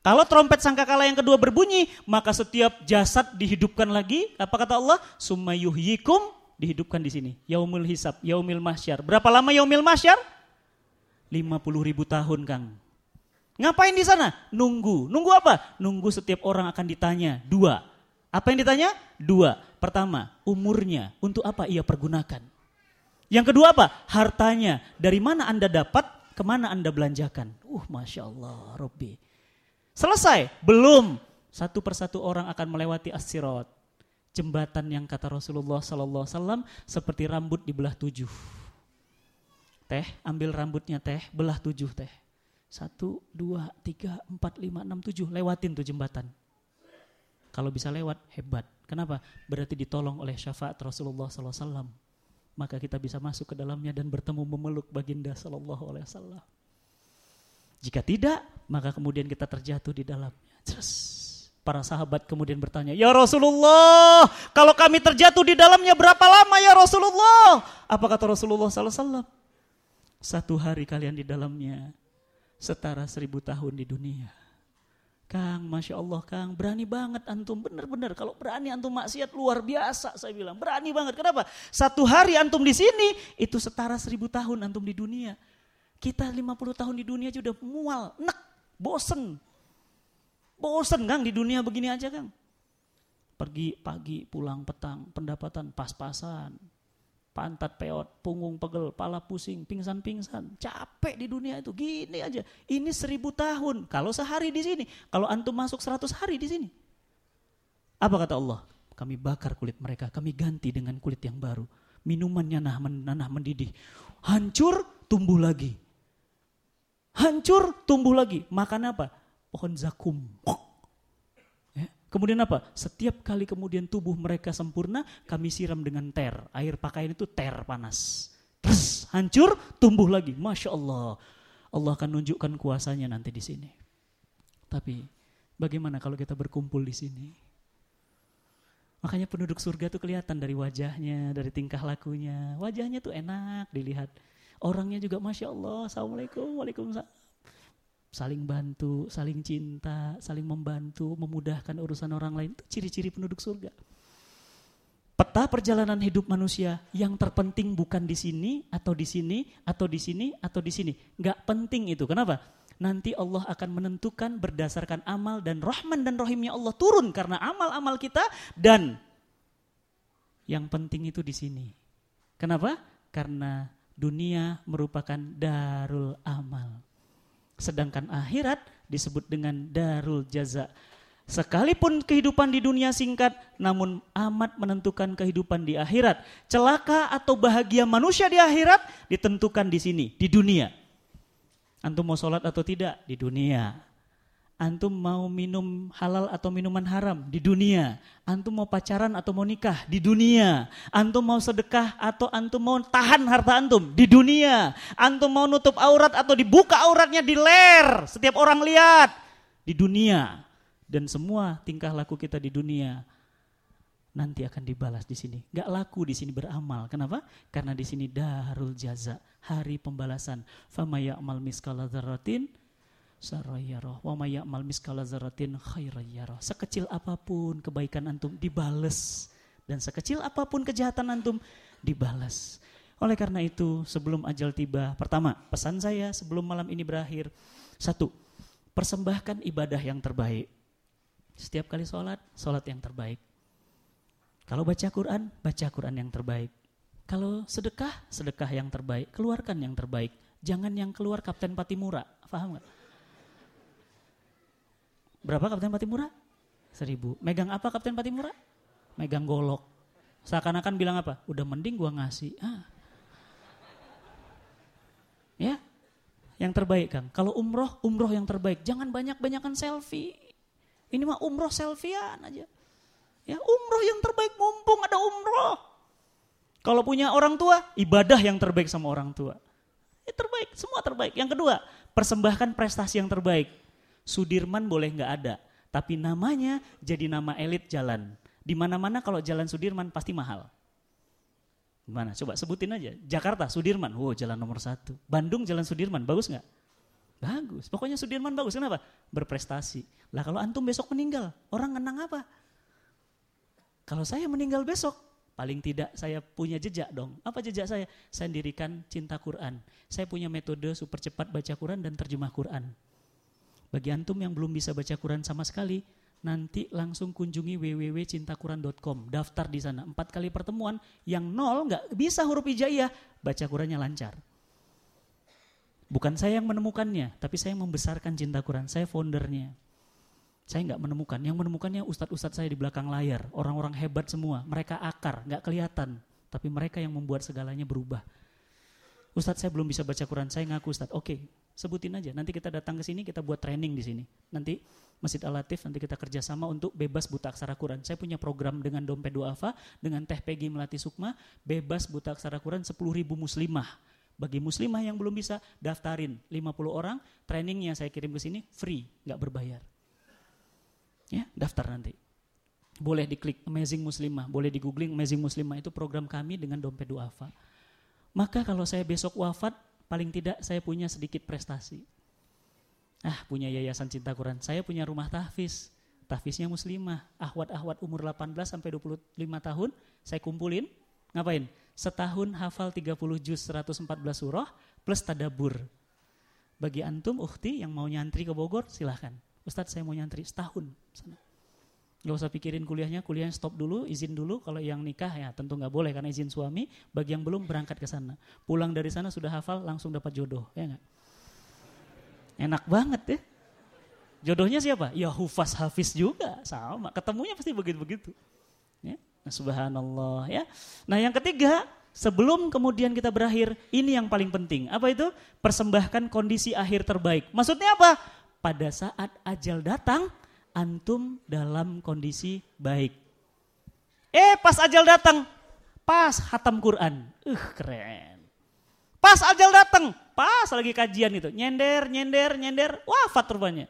Kalau trompet sangkakala yang kedua berbunyi, maka setiap jasad dihidupkan lagi. Apa kata Allah? Sumayuhyikum dihidupkan di sini. Yaumil hisab, yaumil mahsyar. Berapa lama yaumil mahsyar? 50 ribu tahun Kang. Ngapain di sana? Nunggu. Nunggu apa? Nunggu setiap orang akan ditanya. Dua. Apa yang ditanya? Dua. Pertama, umurnya. Untuk apa ia pergunakan? Yang kedua apa? Hartanya. Dari mana Anda dapat, ke mana Anda belanjakan? Uh, Masya Allah, Robbi. Selesai? Belum. Satu persatu orang akan melewati as Jembatan yang kata Rasulullah Sallallahu Wasallam seperti rambut dibelah tujuh. Teh, ambil rambutnya teh, belah tujuh teh. Satu, dua, tiga, empat, lima, enam, tujuh. Lewatin tuh jembatan. Kalau bisa lewat, hebat. Kenapa? Berarti ditolong oleh syafaat Rasulullah Sallallahu Wasallam. Maka kita bisa masuk ke dalamnya dan bertemu memeluk baginda Sallallahu Alaihi Wasallam. Jika tidak, maka kemudian kita terjatuh di dalamnya. Terus para sahabat kemudian bertanya, "Ya Rasulullah, kalau kami terjatuh di dalamnya berapa lama ya Rasulullah?" Apa kata Rasulullah sallallahu alaihi? Satu hari kalian di dalamnya setara seribu tahun di dunia. Kang, Masya Allah Kang, berani banget antum, bener-bener kalau berani antum maksiat luar biasa saya bilang, berani banget. Kenapa? Satu hari antum di sini, itu setara seribu tahun antum di dunia. Kita 50 tahun di dunia aja udah mual, nek, bosen. Bosen Kang di dunia begini aja Kang. Pergi pagi, pulang petang, pendapatan pas-pasan. Pantat peot, punggung pegel, pala pusing, pingsan-pingsan. Capek di dunia itu, gini aja. Ini seribu tahun, kalau sehari di sini. Kalau antum masuk seratus hari di sini. Apa kata Allah? Kami bakar kulit mereka, kami ganti dengan kulit yang baru. Minumannya nanah, nanah mendidih. Hancur, tumbuh lagi hancur tumbuh lagi. Makan apa? Pohon zakum. Ya. Kemudian apa? Setiap kali kemudian tubuh mereka sempurna, kami siram dengan ter. Air pakaian itu ter panas. Terus hancur, tumbuh lagi. Masya Allah. Allah akan nunjukkan kuasanya nanti di sini. Tapi bagaimana kalau kita berkumpul di sini? Makanya penduduk surga itu kelihatan dari wajahnya, dari tingkah lakunya. Wajahnya tuh enak dilihat. Orangnya juga Masya Allah, Assalamualaikum, Waalaikumsalam. Saling bantu, saling cinta, saling membantu, memudahkan urusan orang lain. Itu ciri-ciri penduduk surga. Peta perjalanan hidup manusia yang terpenting bukan di sini, atau di sini, atau di sini, atau di sini. Gak penting itu. Kenapa? Nanti Allah akan menentukan berdasarkan amal dan rahman dan rahimnya Allah turun karena amal-amal kita dan yang penting itu di sini. Kenapa? Karena dunia merupakan darul amal. Sedangkan akhirat disebut dengan darul jaza. Sekalipun kehidupan di dunia singkat, namun amat menentukan kehidupan di akhirat. Celaka atau bahagia manusia di akhirat ditentukan di sini, di dunia. Antum mau sholat atau tidak? Di dunia. Antum mau minum halal atau minuman haram di dunia. Antum mau pacaran atau mau nikah di dunia. Antum mau sedekah atau antum mau tahan harta antum di dunia. Antum mau nutup aurat atau dibuka auratnya di ler. Setiap orang lihat di dunia. Dan semua tingkah laku kita di dunia nanti akan dibalas di sini. Gak laku di sini beramal. Kenapa? Karena di sini darul jaza, hari pembalasan. Fama ya'mal miskala dzarratin sarayarah wa may ya'mal miskala dzarratin khairayarah. Sekecil apa pun kebaikan antum dibales dan sekecil apa pun kejahatan antum dibalas. Oleh karena itu, sebelum ajal tiba, pertama, pesan saya sebelum malam ini berakhir, satu, Persembahkan ibadah yang terbaik. Setiap kali sholat, sholat yang terbaik. Kalau baca Quran, baca Quran yang terbaik. Kalau sedekah, sedekah yang terbaik. Keluarkan yang terbaik. Jangan yang keluar Kapten Patimura. Paham gak? Berapa Kapten Patimura? Seribu. Megang apa Kapten Patimura? Megang golok. Seakan-akan bilang apa? Udah mending gua ngasih. Ah. Ya, yang terbaik Kang. Kalau umroh, umroh yang terbaik. Jangan banyak-banyakan selfie. Ini mah umroh selfiean aja. Ya umroh yang terbaik mumpung ada umroh. Kalau punya orang tua, ibadah yang terbaik sama orang tua. Ya terbaik, semua terbaik. Yang kedua, persembahkan prestasi yang terbaik. Sudirman boleh nggak ada, tapi namanya jadi nama elit jalan. Di mana-mana kalau jalan Sudirman pasti mahal. Gimana? Coba sebutin aja. Jakarta, Sudirman, wow jalan nomor satu. Bandung, jalan Sudirman, bagus nggak? Bagus. Pokoknya Sudirman bagus. Kenapa? Berprestasi. Lah kalau antum besok meninggal, orang ngenang apa? Kalau saya meninggal besok, paling tidak saya punya jejak dong. Apa jejak saya? Saya dirikan cinta Quran. Saya punya metode super cepat baca Quran dan terjemah Quran. Bagi antum yang belum bisa baca Quran sama sekali, nanti langsung kunjungi www.cintaquran.com. Daftar di sana. Empat kali pertemuan, yang nol nggak bisa huruf hijaiyah, baca Qurannya lancar. Bukan saya yang menemukannya, tapi saya yang membesarkan cinta Quran. Saya foundernya. Saya nggak menemukan. Yang menemukannya ustadz-ustadz saya di belakang layar. Orang-orang hebat semua. Mereka akar, nggak kelihatan. Tapi mereka yang membuat segalanya berubah. Ustadz saya belum bisa baca Quran, saya ngaku Ustadz. Oke, sebutin aja. Nanti kita datang ke sini, kita buat training di sini. Nanti Masjid Al-Latif, nanti kita kerjasama untuk bebas buta aksara Quran. Saya punya program dengan Dompet Duafa, dengan Teh Pegi Melati Sukma, bebas buta aksara Quran 10 ribu muslimah. Bagi muslimah yang belum bisa, daftarin 50 orang, trainingnya saya kirim ke sini, free, nggak berbayar. Ya, daftar nanti. Boleh diklik Amazing Muslimah, boleh di googling Amazing Muslimah, itu program kami dengan Dompet Duafa. Maka kalau saya besok wafat, paling tidak saya punya sedikit prestasi. Ah, punya yayasan cinta Quran. Saya punya rumah tahfiz. Tahfiznya muslimah. Ahwat-ahwat umur 18 sampai 25 tahun, saya kumpulin. Ngapain? Setahun hafal 30 juz 114 surah plus tadabur. Bagi antum, uhti yang mau nyantri ke Bogor, silahkan. Ustadz saya mau nyantri setahun. Sana. Gak usah pikirin kuliahnya, kuliahnya stop dulu, izin dulu. Kalau yang nikah ya tentu nggak boleh karena izin suami. Bagi yang belum berangkat ke sana. Pulang dari sana sudah hafal, langsung dapat jodoh, ya nggak? Enak banget ya. Jodohnya siapa? Ya hufaz hafiz juga, sama. Ketemunya pasti begitu-begitu. Ya. Nah, subhanallah ya. Nah yang ketiga, sebelum kemudian kita berakhir, ini yang paling penting. Apa itu? Persembahkan kondisi akhir terbaik. Maksudnya apa? Pada saat ajal datang, antum dalam kondisi baik. Eh pas ajal datang, pas hatam Quran. Uh keren. Pas ajal datang, pas lagi kajian itu. Nyender, nyender, nyender, wafat rupanya.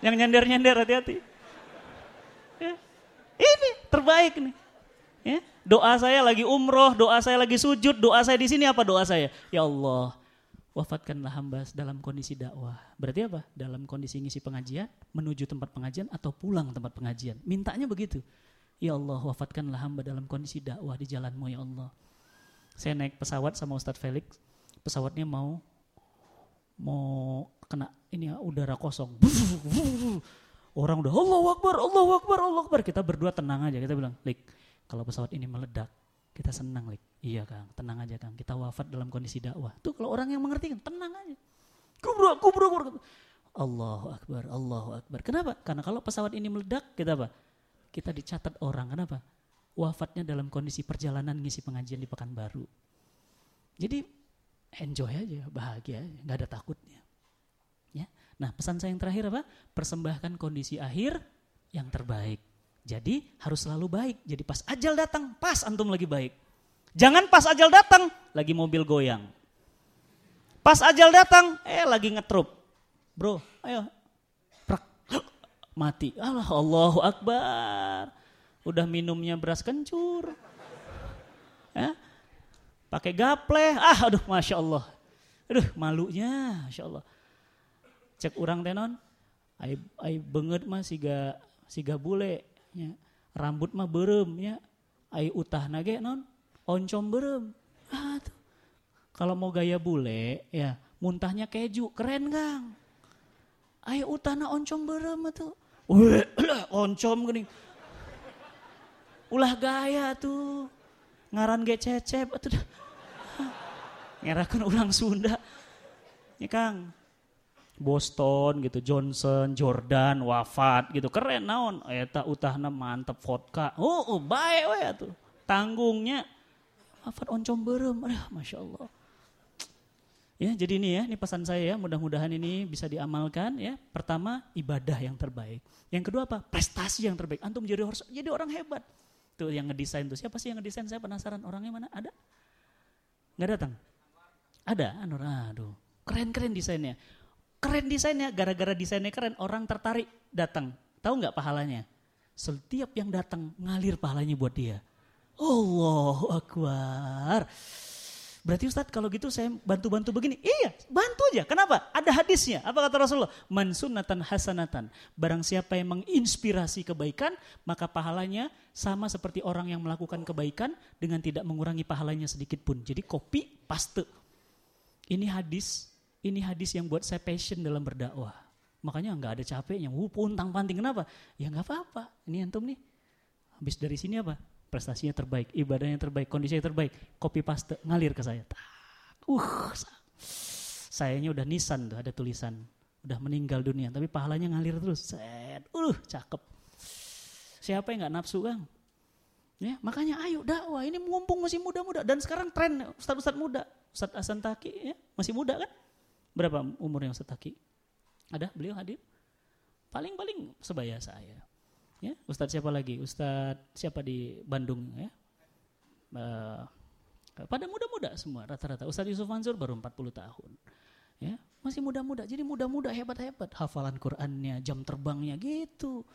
yang nyender-nyender hati-hati. Ya. Ini terbaik nih. Ya. Doa saya lagi umroh, doa saya lagi sujud, doa saya di sini apa doa saya? Ya Allah, wafatkanlah hamba dalam kondisi dakwah. Berarti apa? Dalam kondisi ngisi pengajian, menuju tempat pengajian atau pulang tempat pengajian. Mintanya begitu. Ya Allah, wafatkanlah hamba dalam kondisi dakwah di jalanmu ya Allah. Saya naik pesawat sama Ustadz Felix, pesawatnya mau mau kena ini ya, udara kosong. Orang udah Allah Akbar, Allah Akbar, Allah Akbar. Kita berdua tenang aja, kita bilang, Lik, kalau pesawat ini meledak, kita senang, Lik. Iya Kang, tenang aja Kang. Kita wafat dalam kondisi dakwah. Tuh kalau orang yang mengerti kan tenang aja. Kubro, kubro, kubro. Allahu Akbar, Allahu Akbar. Kenapa? Karena kalau pesawat ini meledak, kita apa? Kita dicatat orang. Kenapa? Wafatnya dalam kondisi perjalanan ngisi pengajian di Pekanbaru. Jadi enjoy aja, bahagia nggak ada takutnya. Ya. Nah pesan saya yang terakhir apa? Persembahkan kondisi akhir yang terbaik. Jadi harus selalu baik. Jadi pas ajal datang, pas antum lagi baik. Jangan pas ajal datang, lagi mobil goyang. Pas ajal datang, eh lagi ngetrup. Bro, ayo. Prak. (gasps) Mati. Allah, Allahu Akbar. Udah minumnya beras kencur. Ya. Pakai gapleh. Ah, aduh, Masya Allah. Aduh, malunya, Masya Allah. Cek orang tenon, ai, ai benget mah siga siga bule. Ya. Rambut mah berem, ya. Ai utah nage non, oncom berem. Ah, tuh. Kalau mau gaya bule, ya muntahnya keju, keren Kang. Ayo utana oncom berem tuh. Wih, oncom gini. Ulah gaya tuh. Ngaran ge cecep atuh. Ngerakan ulang Sunda. Ya Kang, Boston gitu, Johnson, Jordan, wafat gitu, keren naon, eta utahna mantep vodka, oh, oh baik we tuh, tanggungnya, wafat oncom berem, aduh masya Allah. Ya, jadi ini ya, ini pesan saya ya, mudah-mudahan ini bisa diamalkan ya. Pertama, ibadah yang terbaik. Yang kedua apa? Prestasi yang terbaik. Antum jadi jadi orang hebat. Tuh yang ngedesain tuh. Siapa sih yang ngedesain? Saya penasaran orangnya mana? Ada? Nggak datang? Ada, Anur. Aduh, keren-keren desainnya. Keren desainnya, gara-gara desainnya keren, orang tertarik datang. Tahu nggak pahalanya? Setiap yang datang ngalir pahalanya buat dia. Allahu Akbar. Berarti Ustadz kalau gitu saya bantu-bantu begini. Iya, bantu aja. Kenapa? Ada hadisnya. Apa kata Rasulullah? Man sunnatan hasanatan. Barang siapa yang menginspirasi kebaikan, maka pahalanya sama seperti orang yang melakukan kebaikan dengan tidak mengurangi pahalanya sedikit pun. Jadi kopi paste. Ini hadis ini hadis yang buat saya passion dalam berdakwah. Makanya nggak ada capeknya, wuh puntang panting kenapa? Ya nggak apa-apa. Ini antum nih, habis dari sini apa? Prestasinya terbaik, ibadahnya terbaik, kondisinya terbaik, kopi paste ngalir ke saya. Uh, sayanya udah nisan tuh ada tulisan, udah meninggal dunia, tapi pahalanya ngalir terus. Set, uh, cakep. Siapa yang nggak nafsu kang? Ya, makanya ayo dakwah ini mumpung masih muda-muda dan sekarang tren ustadz-ustadz muda, Ustadz Hasan Taki ya, masih muda kan? Berapa umur yang setaki? Ada beliau hadir? Paling-paling sebaya saya. Ya, Ustadz siapa lagi? Ustadz siapa di Bandung ya? Uh, pada muda-muda semua rata-rata. Ustadz Yusuf Mansur baru 40 tahun. Ya, masih muda-muda. Jadi muda-muda hebat-hebat. Hafalan Qur'annya, jam terbangnya gitu.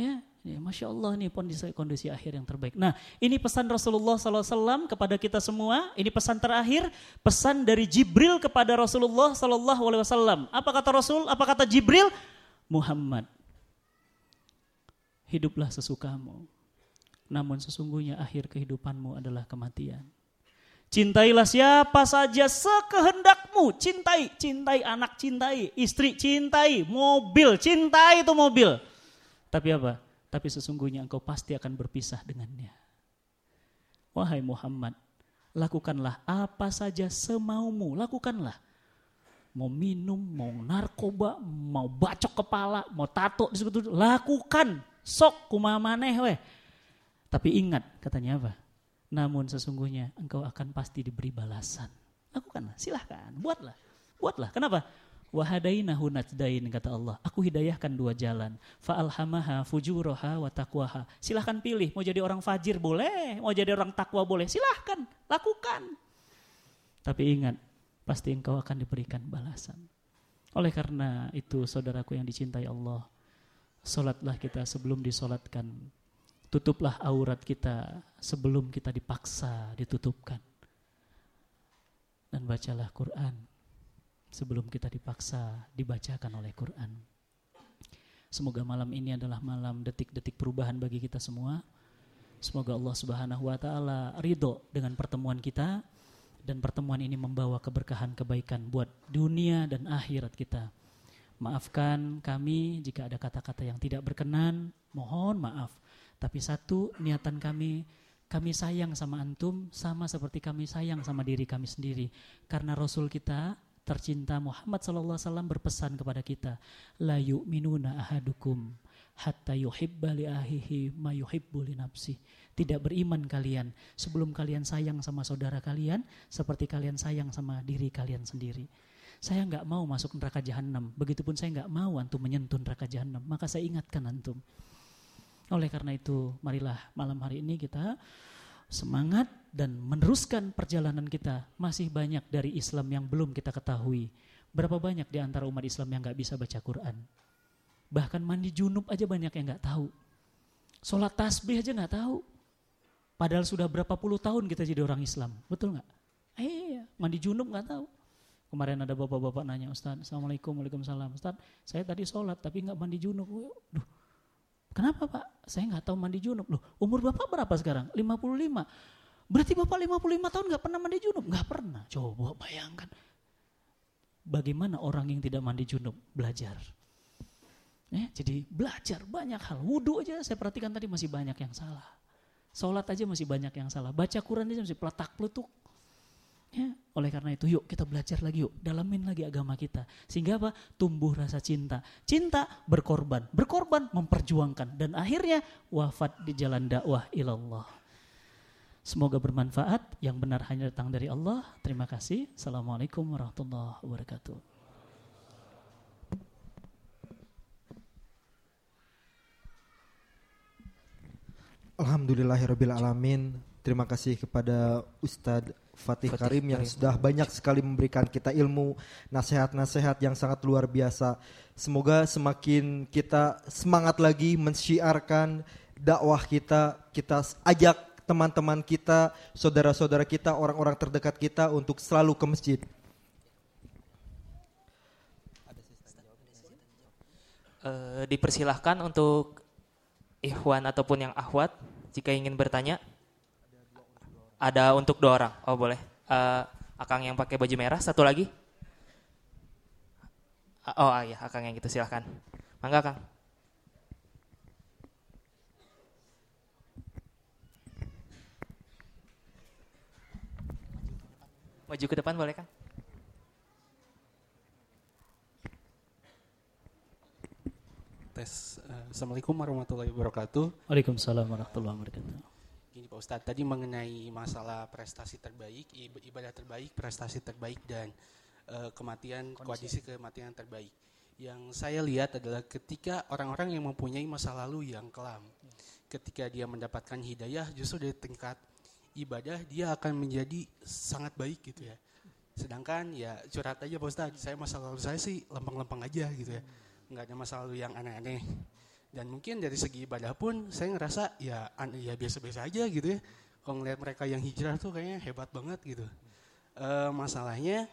Ya, ya, Masya Allah nih kondisi, kondisi akhir yang terbaik. Nah ini pesan Rasulullah SAW kepada kita semua. Ini pesan terakhir, pesan dari Jibril kepada Rasulullah SAW. Apa kata Rasul? Apa kata Jibril? Muhammad, hiduplah sesukamu. Namun sesungguhnya akhir kehidupanmu adalah kematian. Cintailah siapa saja sekehendakmu. Cintai, cintai anak, cintai istri, cintai mobil, cintai itu mobil tapi apa? Tapi sesungguhnya engkau pasti akan berpisah dengannya. Wahai Muhammad, lakukanlah apa saja semaumu, lakukanlah. Mau minum, mau narkoba, mau bacok kepala, mau tato, lakukan. Sok kumamaneh weh. Tapi ingat, katanya apa? Namun sesungguhnya engkau akan pasti diberi balasan. Lakukanlah, silahkan, buatlah. Buatlah, kenapa? Wahadainahu najdain kata Allah. Aku hidayahkan dua jalan. Fa'alhamaha fujuroha wa taqwaha. Silahkan pilih. Mau jadi orang fajir boleh. Mau jadi orang takwa boleh. Silahkan. Lakukan. Tapi ingat. Pasti engkau akan diberikan balasan. Oleh karena itu saudaraku yang dicintai Allah. Solatlah kita sebelum disolatkan. Tutuplah aurat kita sebelum kita dipaksa ditutupkan. Dan bacalah Quran sebelum kita dipaksa dibacakan oleh Quran. Semoga malam ini adalah malam detik-detik perubahan bagi kita semua. Semoga Allah Subhanahu wa taala ridho dengan pertemuan kita dan pertemuan ini membawa keberkahan kebaikan buat dunia dan akhirat kita. Maafkan kami jika ada kata-kata yang tidak berkenan, mohon maaf. Tapi satu niatan kami kami sayang sama antum sama seperti kami sayang sama diri kami sendiri. Karena Rasul kita tercinta Muhammad sallallahu alaihi wasallam berpesan kepada kita, la yu'minuna ahadukum hatta yuhibba li ahihi ma yuhibbu li nafsi. Tidak beriman kalian sebelum kalian sayang sama saudara kalian seperti kalian sayang sama diri kalian sendiri. Saya nggak mau masuk neraka jahanam, begitupun saya nggak mau antum menyentuh neraka jahanam. Maka saya ingatkan antum. Oleh karena itu, marilah malam hari ini kita semangat dan meneruskan perjalanan kita. Masih banyak dari Islam yang belum kita ketahui. Berapa banyak di antara umat Islam yang nggak bisa baca Quran? Bahkan mandi junub aja banyak yang nggak tahu. Sholat tasbih aja nggak tahu. Padahal sudah berapa puluh tahun kita jadi orang Islam. Betul nggak? Eh, iya, mandi junub nggak tahu. Kemarin ada bapak-bapak nanya, Ustaz, Assalamualaikum, Waalaikumsalam. Ustaz, saya tadi sholat tapi nggak mandi junub. Duh, Kenapa Pak? Saya nggak tahu mandi junub. Loh, umur Bapak berapa sekarang? 55. Berarti Bapak 55 tahun nggak pernah mandi junub? Nggak pernah. Coba bayangkan. Bagaimana orang yang tidak mandi junub belajar? Eh, jadi belajar banyak hal. Wudhu aja saya perhatikan tadi masih banyak yang salah. Sholat aja masih banyak yang salah. Baca Quran aja masih peletak peletuk. Ya, oleh karena itu yuk kita belajar lagi yuk, dalamin lagi agama kita. Sehingga apa? Tumbuh rasa cinta. Cinta berkorban, berkorban memperjuangkan dan akhirnya wafat di jalan dakwah ilallah. Semoga bermanfaat, yang benar hanya datang dari Allah. Terima kasih. Assalamualaikum warahmatullahi wabarakatuh. Alhamdulillahirrahmanirrahim. Terima kasih kepada Ustadz Fatih, Fatih Karim yang Karim. sudah banyak sekali memberikan kita ilmu, nasihat-nasihat yang sangat luar biasa. Semoga semakin kita semangat lagi mensyiarkan dakwah kita, kita ajak teman-teman kita, saudara-saudara kita, orang-orang terdekat kita untuk selalu ke masjid. Uh, dipersilahkan untuk ikhwan ataupun yang ahwat jika ingin bertanya, ada untuk dua orang. Oh boleh. Uh, akang yang pakai baju merah, satu lagi. Oh iya, akang yang gitu silahkan. Mangga kang. Maju ke depan boleh kang? tes. Uh, Assalamualaikum warahmatullahi wabarakatuh. Waalaikumsalam warahmatullahi wabarakatuh. Gini Pak Ustadz, tadi mengenai masalah prestasi terbaik, ibadah terbaik, prestasi terbaik, dan uh, kematian, kondisi. kondisi kematian terbaik. Yang saya lihat adalah ketika orang-orang yang mempunyai masa lalu yang kelam, ketika dia mendapatkan hidayah, justru dari tingkat ibadah dia akan menjadi sangat baik gitu ya. Sedangkan ya curhat aja Pak Ustadz, saya masa lalu saya sih lempeng-lempeng aja gitu ya. Nggak ada masalah yang aneh-aneh. Dan mungkin dari segi ibadah pun saya ngerasa ya ya biasa-biasa aja gitu ya. Kalau ngeliat mereka yang hijrah tuh kayaknya hebat banget gitu. E, masalahnya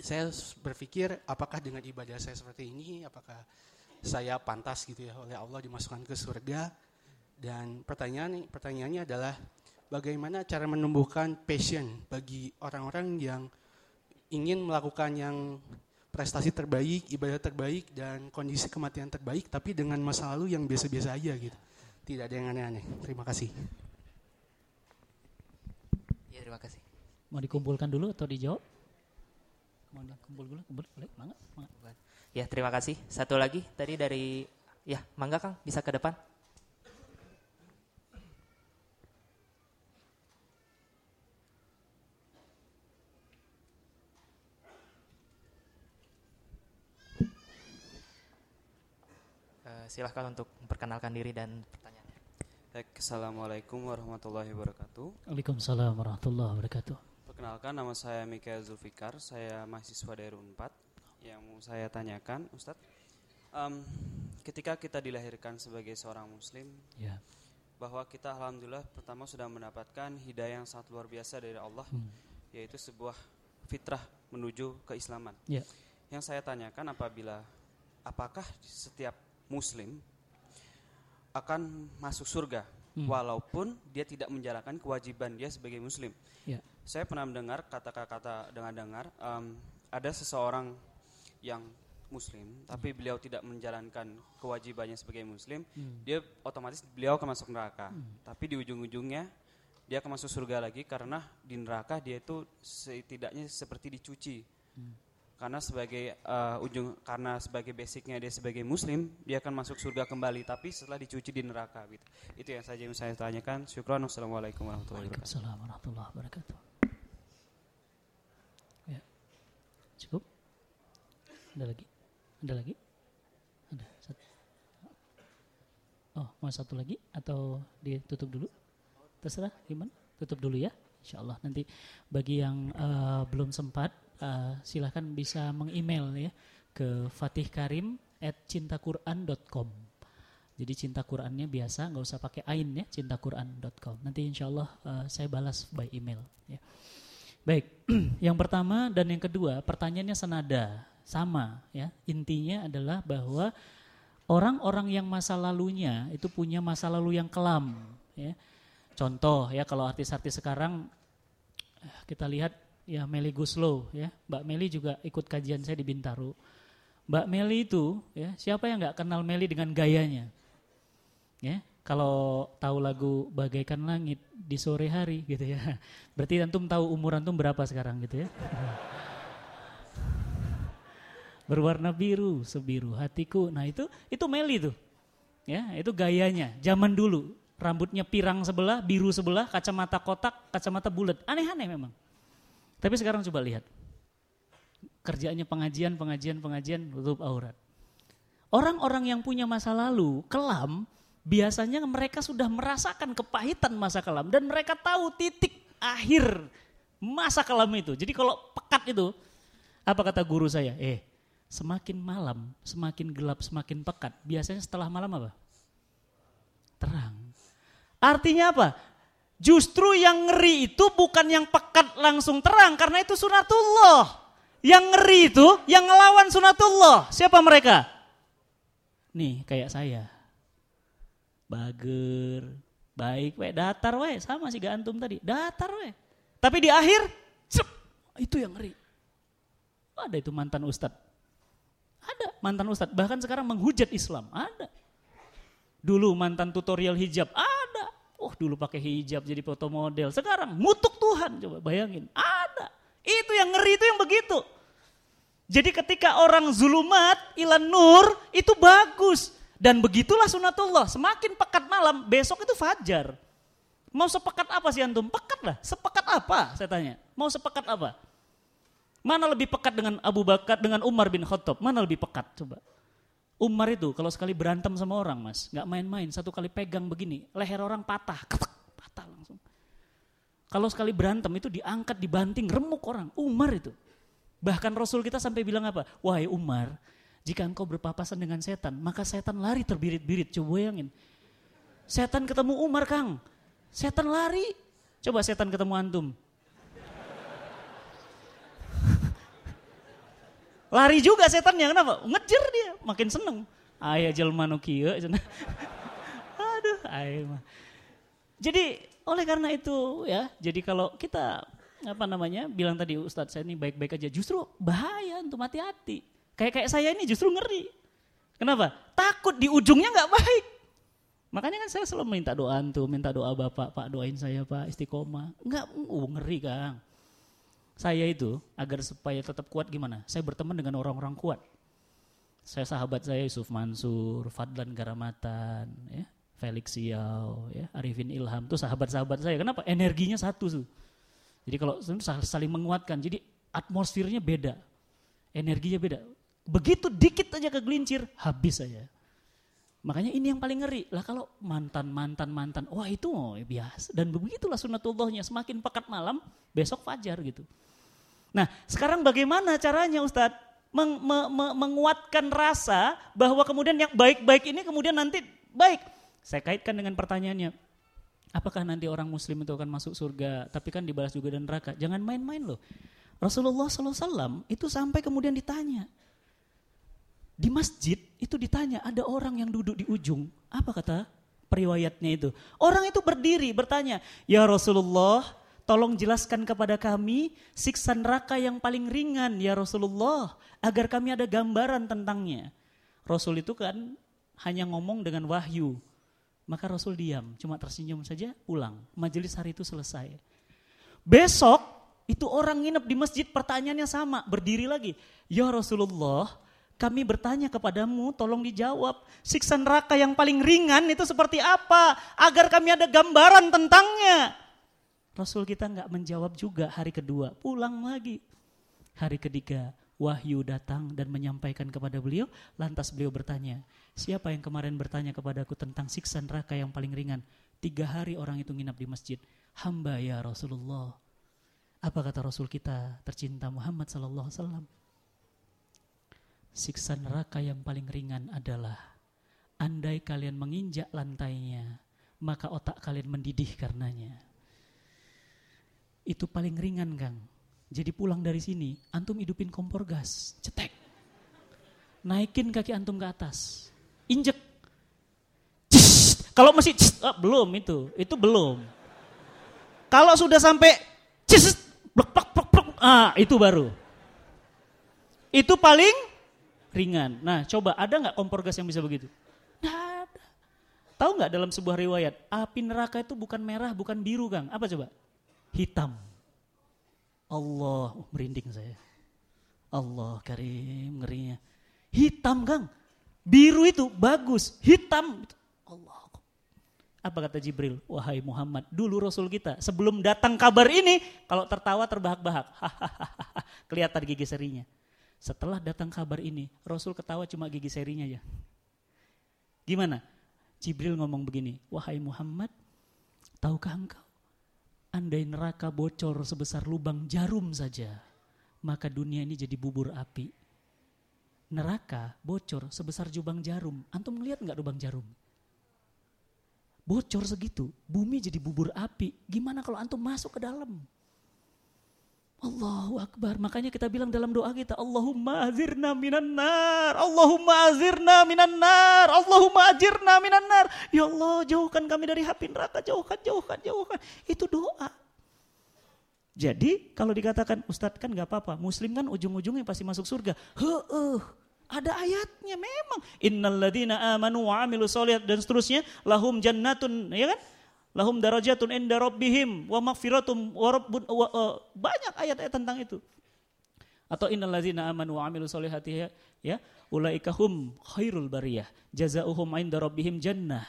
saya berpikir apakah dengan ibadah saya seperti ini apakah saya pantas gitu ya oleh Allah dimasukkan ke surga? Dan pertanyaan pertanyaannya adalah bagaimana cara menumbuhkan passion bagi orang-orang yang ingin melakukan yang prestasi terbaik, ibadah terbaik, dan kondisi kematian terbaik, tapi dengan masa lalu yang biasa-biasa aja gitu. Tidak ada yang aneh-aneh. Terima kasih. Ya, terima kasih. Mau dikumpulkan dulu atau dijawab? Mau dikumpul dulu? Kumpul, boleh? Mangga, mangga. Ya, terima kasih. Satu lagi tadi dari, ya, Mangga Kang, bisa ke depan. Silahkan untuk memperkenalkan diri dan pertanyaan. Assalamualaikum warahmatullahi wabarakatuh. Waalaikumsalam warahmatullahi wabarakatuh. Perkenalkan nama saya Mikael Zulfikar, saya mahasiswa dari Unpad. Yang mau saya tanyakan, Ustadz, um, ketika kita dilahirkan sebagai seorang Muslim, ya. bahwa kita alhamdulillah pertama sudah mendapatkan hidayah yang sangat luar biasa dari Allah, hmm. yaitu sebuah fitrah menuju keislaman. Ya. Yang saya tanyakan apabila apakah setiap muslim akan masuk surga hmm. walaupun dia tidak menjalankan kewajiban dia sebagai muslim. Ya. Saya pernah mendengar kata-kata dengan dengar um, ada seseorang yang muslim hmm. tapi beliau tidak menjalankan kewajibannya sebagai muslim, hmm. dia otomatis beliau akan masuk neraka. Hmm. Tapi di ujung-ujungnya dia akan masuk surga lagi karena di neraka dia itu setidaknya seperti dicuci. Hmm karena sebagai uh, ujung karena sebagai basicnya dia sebagai muslim dia akan masuk surga kembali. Tapi setelah dicuci di neraka gitu. Itu yang saja yang saya tanyakan. Syukron wassalamualaikum warahmatullahi wabarakatuh. Warahmatullahi wabarakatuh. Ya. Cukup? Ada lagi? Ada lagi? Ada. Satu oh mau satu lagi? Atau ditutup dulu? Terserah gimana? Tutup dulu ya Insya Allah nanti bagi yang uh, belum sempat uh, silahkan bisa mengemail ya ke fatihkarim at cintaquran.com jadi cinta Qurannya biasa nggak usah pakai ain ya cintaquran.com nanti insya Allah uh, saya balas by email ya. Baik (clears throat) yang pertama dan yang kedua pertanyaannya senada sama ya. Intinya adalah bahwa orang-orang yang masa lalunya itu punya masa lalu yang kelam ya. Contoh ya kalau artis-artis sekarang kita lihat ya Meli Guslow ya. Mbak Meli juga ikut kajian saya di Bintaro. Mbak Meli itu ya, siapa yang nggak kenal Meli dengan gayanya? Ya, kalau tahu lagu Bagaikan Langit di sore hari gitu ya. (laughs) Berarti antum tahu umur antum berapa sekarang gitu ya. (laughs) Berwarna biru, sebiru hatiku. Nah, itu itu Meli tuh. Ya, itu gayanya zaman dulu. Rambutnya pirang sebelah, biru sebelah, kacamata kotak, kacamata bulat. Aneh-aneh memang. Tapi sekarang coba lihat. Kerjanya pengajian, pengajian, pengajian, tutup aurat. Orang-orang yang punya masa lalu kelam, biasanya mereka sudah merasakan kepahitan masa kelam dan mereka tahu titik akhir masa kelam itu. Jadi kalau pekat itu, apa kata guru saya? Eh, semakin malam, semakin gelap, semakin pekat. Biasanya setelah malam apa? Terang. Artinya apa? Justru yang ngeri itu bukan yang pekat langsung terang karena itu sunatullah. Yang ngeri itu yang ngelawan sunatullah. Siapa mereka? Nih kayak saya bager, baik, we, datar, we, sama sih gantum tadi, datar, we. Tapi di akhir, cep, itu yang ngeri. Ada itu mantan ustad, Ada mantan ustad, bahkan sekarang menghujat Islam, ada. Dulu mantan tutorial hijab, ada. Oh dulu pakai hijab jadi foto model, sekarang mutuk Tuhan, coba bayangin, ada. Itu yang ngeri itu yang begitu. Jadi ketika orang zulumat, ilan nur, itu bagus. Dan begitulah sunatullah, semakin pekat malam, besok itu fajar. Mau sepekat apa sih antum? Pekat lah, sepekat apa saya tanya? Mau sepekat apa? Mana lebih pekat dengan Abu Bakar, dengan Umar bin Khattab? Mana lebih pekat coba? Umar itu kalau sekali berantem sama orang mas, nggak main-main, satu kali pegang begini, leher orang patah, patah langsung. Kalau sekali berantem itu diangkat, dibanting, remuk orang. Umar itu. Bahkan Rasul kita sampai bilang apa? Wahai Umar, jika engkau berpapasan dengan setan, maka setan lari terbirit-birit. Coba bayangin. Setan ketemu Umar, Kang. Setan lari. Coba setan ketemu antum. Lari juga setannya, kenapa? Ngejar dia, makin seneng. Ayah jelma nu Aduh, ayah Jadi oleh karena itu ya, jadi kalau kita apa namanya bilang tadi Ustadz saya ini baik-baik aja, justru bahaya untuk hati-hati. Kayak kayak saya ini justru ngeri. Kenapa? Takut di ujungnya nggak baik. Makanya kan saya selalu minta doa tuh, minta doa Bapak, Pak doain saya Pak istiqomah. Enggak, uh, ngeri Kang. Saya itu agar supaya tetap kuat gimana? Saya berteman dengan orang-orang kuat. Saya sahabat saya Yusuf Mansur, Fadlan Garamatan, ya, Felix Siau, ya, Arifin Ilham, tuh sahabat-sahabat saya. Kenapa? Energinya satu tuh. Jadi kalau saling menguatkan, jadi atmosfernya beda, energinya beda. Begitu dikit aja kegelincir, habis saja. Makanya ini yang paling ngeri. Lah kalau mantan, mantan, mantan, wah itu oh, biasa. Dan begitulah sunatullahnya, semakin pekat malam, besok fajar gitu. Nah sekarang bagaimana caranya Ustadz? Meng, me, me, menguatkan rasa bahwa kemudian yang baik-baik ini kemudian nanti baik. Saya kaitkan dengan pertanyaannya, apakah nanti orang muslim itu akan masuk surga, tapi kan dibalas juga dan neraka. Jangan main-main loh. Rasulullah SAW itu sampai kemudian ditanya, di masjid itu ditanya ada orang yang duduk di ujung. Apa kata periwayatnya itu? Orang itu berdiri bertanya, "Ya Rasulullah, tolong jelaskan kepada kami siksa neraka yang paling ringan ya Rasulullah agar kami ada gambaran tentangnya." Rasul itu kan hanya ngomong dengan wahyu. Maka Rasul diam, cuma tersenyum saja, pulang. Majelis hari itu selesai. Besok itu orang nginep di masjid pertanyaannya sama, berdiri lagi. Ya Rasulullah, kami bertanya kepadamu, tolong dijawab. Siksa neraka yang paling ringan itu seperti apa? Agar kami ada gambaran tentangnya. Rasul kita nggak menjawab juga hari kedua, pulang lagi. Hari ketiga, wahyu datang dan menyampaikan kepada beliau, lantas beliau bertanya, siapa yang kemarin bertanya kepadaku tentang siksa neraka yang paling ringan? Tiga hari orang itu nginap di masjid. Hamba ya Rasulullah. Apa kata Rasul kita tercinta Muhammad sallallahu alaihi? Siksa neraka yang paling ringan adalah andai kalian menginjak lantainya, maka otak kalian mendidih karenanya. Itu paling ringan, Kang. Jadi pulang dari sini, antum hidupin kompor gas, cetek. Naikin kaki antum ke atas. Injek. Kalau masih oh, belum itu, itu belum. Kalau sudah sampai cis, blok, blok, blok, blok, Ah, itu baru. Itu paling ringan. Nah, coba ada nggak kompor gas yang bisa begitu? Tahu nggak dalam sebuah riwayat, api neraka itu bukan merah, bukan biru, Kang. Apa coba? Hitam. Allah, oh, merinding saya. Allah karim ngerinya. Hitam, Kang. Biru itu bagus, hitam. Allah. Apa kata Jibril? Wahai Muhammad, dulu Rasul kita sebelum datang kabar ini, kalau tertawa terbahak-bahak. (laughs) Kelihatan gigi serinya. Setelah datang kabar ini, Rasul ketawa cuma gigi serinya aja. Gimana? Jibril ngomong begini, wahai Muhammad, tahukah engkau? Andai neraka bocor sebesar lubang jarum saja, maka dunia ini jadi bubur api. Neraka bocor sebesar jubang jarum. Antum melihat nggak lubang jarum? Bocor segitu, bumi jadi bubur api. Gimana kalau antum masuk ke dalam? Allahu Akbar. Makanya kita bilang dalam doa kita, Allahumma azirna minan nar. Allahumma azirna minan nar. Allahumma azirna minan nar. Ya Allah, jauhkan kami dari api neraka. Jauhkan, jauhkan, jauhkan. Itu doa. Jadi kalau dikatakan Ustadz kan gak apa-apa. Muslim kan ujung-ujungnya pasti masuk surga. Heeh. Ada ayatnya memang. Innalladzina amanu wa amilu dan seterusnya. Lahum jannatun. Ya kan? Lahum darajatun inda rabbihim wa maghfiratum wa rabbun wa, uh, banyak ayat-ayat tentang itu. Atau innallazina amanu wa amilu solihati ya, ya ulaika hum khairul bariyah jazaohum inda rabbihim jannah.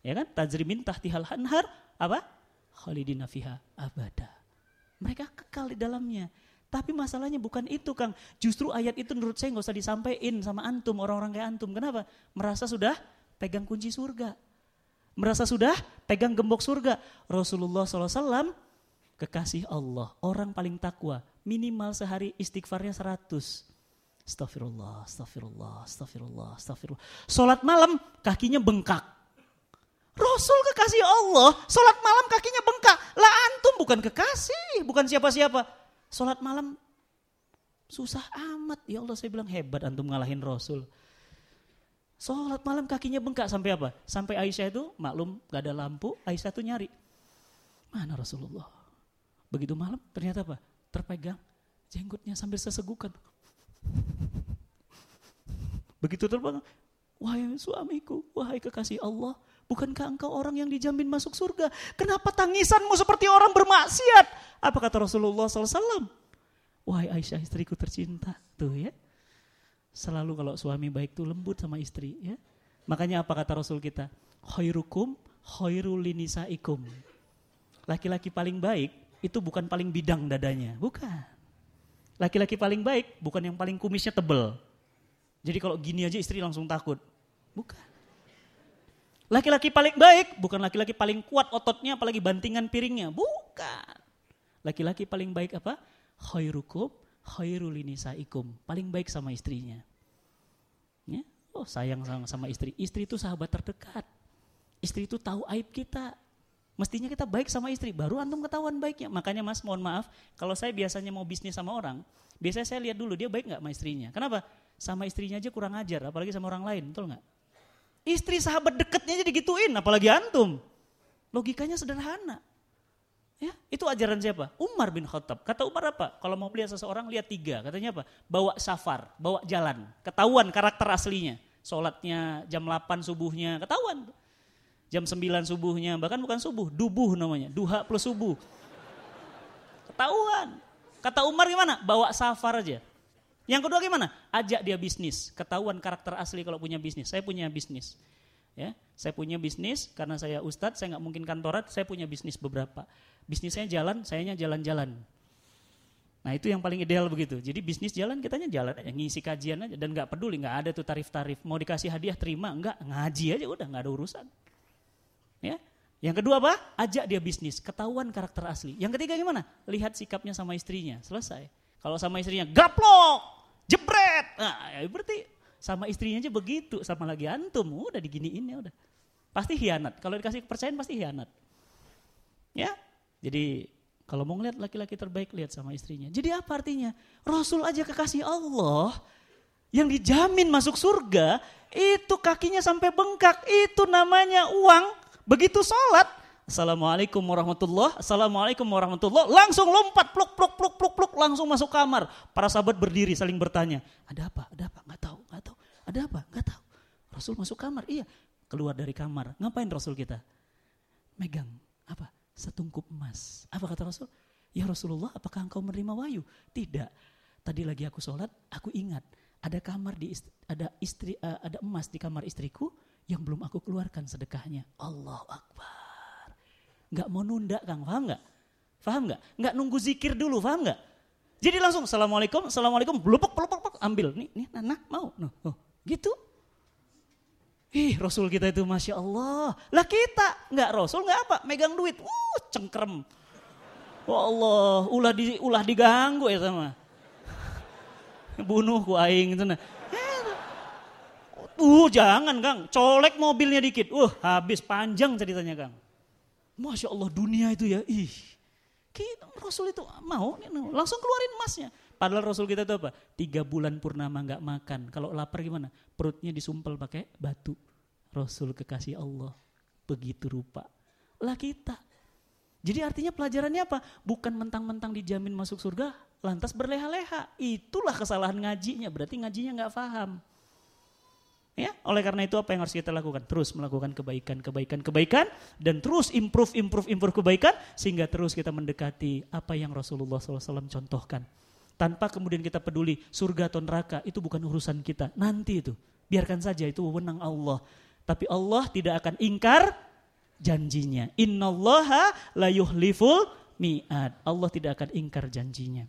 Ya kan? Tajri min tahtihal anhar apa? Khalidina fiha abada. Mereka kekal di dalamnya. Tapi masalahnya bukan itu Kang. Justru ayat itu menurut saya nggak usah disampaikan sama antum, orang-orang kayak antum. Kenapa? Merasa sudah pegang kunci surga. Merasa sudah pegang gembok surga. Rasulullah SAW kekasih Allah, orang paling takwa. Minimal sehari istighfarnya 100. Astagfirullah, astagfirullah, astagfirullah, astagfirullah. Sholat malam kakinya bengkak. Rasul kekasih Allah, sholat malam kakinya bengkak. Lah antum bukan kekasih, bukan siapa-siapa. Sholat malam susah amat. Ya Allah saya bilang hebat antum ngalahin Rasul. Sholat malam kakinya bengkak sampai apa? Sampai Aisyah itu maklum gak ada lampu, Aisyah itu nyari. Mana Rasulullah? Begitu malam ternyata apa? Terpegang jenggotnya sambil sesegukan. Begitu terbang, wahai suamiku, wahai kekasih Allah, bukankah engkau orang yang dijamin masuk surga? Kenapa tangisanmu seperti orang bermaksiat? Apa kata Rasulullah SAW? Wahai Aisyah istriku tercinta, tuh ya. Selalu kalau suami baik tuh lembut sama istri ya. Makanya apa kata Rasul kita? Khairukum khairul linisaikum. Laki-laki paling baik itu bukan paling bidang dadanya, bukan. Laki-laki paling baik bukan yang paling kumisnya tebel. Jadi kalau gini aja istri langsung takut. Bukan. Laki-laki paling baik bukan laki-laki paling kuat ototnya apalagi bantingan piringnya. Bukan. Laki-laki paling baik apa? Khairukum khairul nisaikum, paling baik sama istrinya. Ya? Oh sayang sama, sama istri. Istri itu sahabat terdekat. Istri itu tahu aib kita. Mestinya kita baik sama istri, baru antum ketahuan baiknya. Makanya mas mohon maaf, kalau saya biasanya mau bisnis sama orang, biasanya saya lihat dulu dia baik nggak sama istrinya. Kenapa? Sama istrinya aja kurang ajar, apalagi sama orang lain, betul nggak? Istri sahabat deketnya aja digituin, apalagi antum. Logikanya sederhana. Ya, itu ajaran siapa? Umar bin Khattab. Kata Umar apa? Kalau mau lihat seseorang lihat tiga. Katanya apa? Bawa safar, bawa jalan. Ketahuan karakter aslinya. Sholatnya jam 8 subuhnya, ketahuan. Jam 9 subuhnya, bahkan bukan subuh, dubuh namanya. Duha plus subuh. Ketahuan. Kata Umar gimana? Bawa safar aja. Yang kedua gimana? Ajak dia bisnis. Ketahuan karakter asli kalau punya bisnis. Saya punya bisnis. Ya, saya punya bisnis karena saya ustadz, saya nggak mungkin kantorat, saya punya bisnis beberapa bisnisnya jalan, sayanya jalan-jalan. Nah itu yang paling ideal begitu. Jadi bisnis jalan, kitanya jalan aja, ngisi kajian aja dan nggak peduli, nggak ada tuh tarif-tarif. Mau dikasih hadiah terima, nggak ngaji aja udah nggak ada urusan. Ya. Yang kedua apa? Ajak dia bisnis, ketahuan karakter asli. Yang ketiga gimana? Lihat sikapnya sama istrinya, selesai. Kalau sama istrinya gaplok, jebret, nah ya berarti sama istrinya aja begitu, sama lagi antum, udah diginiin ya udah. Pasti hianat. Kalau dikasih kepercayaan pasti hianat. Ya, jadi kalau mau ngeliat laki-laki terbaik lihat sama istrinya. Jadi apa artinya? Rasul aja kekasih Allah yang dijamin masuk surga itu kakinya sampai bengkak itu namanya uang. Begitu sholat Assalamualaikum warahmatullah, Assalamualaikum warahmatullah. Langsung lompat, pluk, pluk, pluk, pluk, pluk, langsung masuk kamar. Para sahabat berdiri saling bertanya, ada apa, ada apa, nggak tahu, nggak tahu. Ada apa, nggak tahu. Rasul masuk kamar, iya. Keluar dari kamar, ngapain Rasul kita? Megang, apa? Setungkup emas. Apa kata Rasul? Ya Rasulullah, apakah engkau menerima wahyu? Tidak. Tadi lagi aku sholat, aku ingat ada kamar di istri, ada istri uh, ada emas di kamar istriku yang belum aku keluarkan sedekahnya. Allah Akbar nggak mau nunda Kang, paham nggak? Paham nggak? Nggak nunggu zikir dulu, paham nggak? Jadi langsung assalamualaikum, assalamualaikum, belupuk, belupuk, belupuk, ambil nih, nih, nana mau, no, oh, gitu. Ih, Rasul kita itu masya Allah. Lah kita nggak Rasul nggak apa, megang duit, uh, cengkrem. Wah oh Allah, ulah di ulah diganggu ya sama. (laughs) Bunuh ku aing itu nah. Uh, jangan Kang, colek mobilnya dikit. Uh, habis panjang ceritanya Kang. Masya Allah dunia itu ya, ih. Kita, Rasul itu mau, langsung keluarin emasnya. Padahal Rasul kita itu apa? Tiga bulan purnama nggak makan. Kalau lapar gimana? Perutnya disumpel pakai batu. Rasul kekasih Allah. Begitu rupa. Lah kita. Jadi artinya pelajarannya apa? Bukan mentang-mentang dijamin masuk surga, lantas berleha-leha. Itulah kesalahan ngajinya. Berarti ngajinya nggak paham. Ya, oleh karena itu apa yang harus kita lakukan? Terus melakukan kebaikan, kebaikan, kebaikan dan terus improve, improve, improve kebaikan sehingga terus kita mendekati apa yang Rasulullah SAW contohkan. Tanpa kemudian kita peduli surga atau neraka itu bukan urusan kita. Nanti itu biarkan saja itu wewenang Allah. Tapi Allah tidak akan ingkar janjinya. Innallaha la yuhliful mi'ad. Allah tidak akan ingkar janjinya.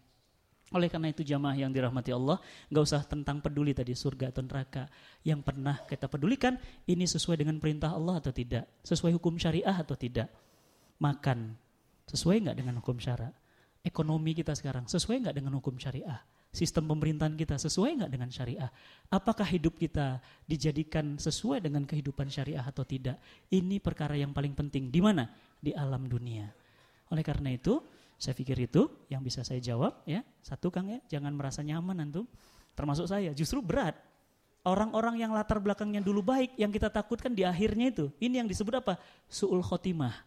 Oleh karena itu jamaah yang dirahmati Allah, nggak usah tentang peduli tadi surga atau neraka. Yang pernah kita pedulikan, ini sesuai dengan perintah Allah atau tidak? Sesuai hukum syariah atau tidak? Makan, sesuai nggak dengan hukum syariah? Ekonomi kita sekarang, sesuai nggak dengan hukum syariah? Sistem pemerintahan kita sesuai nggak dengan syariah? Apakah hidup kita dijadikan sesuai dengan kehidupan syariah atau tidak? Ini perkara yang paling penting. Di mana? Di alam dunia. Oleh karena itu, saya pikir itu yang bisa saya jawab ya. Satu Kang ya, jangan merasa nyaman antum. Termasuk saya, justru berat. Orang-orang yang latar belakangnya dulu baik, yang kita takutkan di akhirnya itu. Ini yang disebut apa? Su'ul khotimah.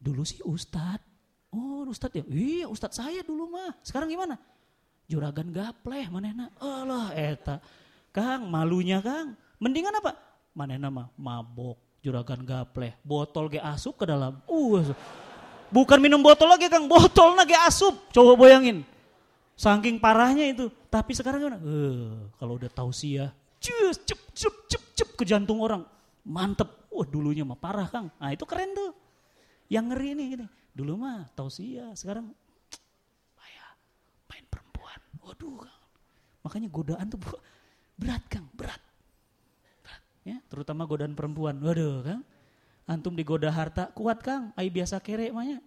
Dulu sih ustad. Oh ustad ya? Iya ustad saya dulu mah. Sekarang gimana? Juragan gapleh manehna. Allah eta. Kang, malunya Kang. Mendingan apa? Manehna mah mabok, juragan gapleh, botol ge asup ke dalam. Uh, Bukan minum botol lagi Kang, botol lagi asup. Coba bayangin. Saking parahnya itu. Tapi sekarang gimana? Uh, kalau udah tausiah, cus, cep, cep, cep, cep ke jantung orang. Mantep. Wah dulunya mah parah Kang. Nah itu keren tuh. Yang ngeri nih gini. Dulu mah tausiah, sekarang ya, main perempuan. Waduh Kang. Makanya godaan tuh berat Kang, berat. berat. Ya, terutama godaan perempuan. Waduh Kang. Antum digoda harta, kuat Kang, ai biasa kere mahnya.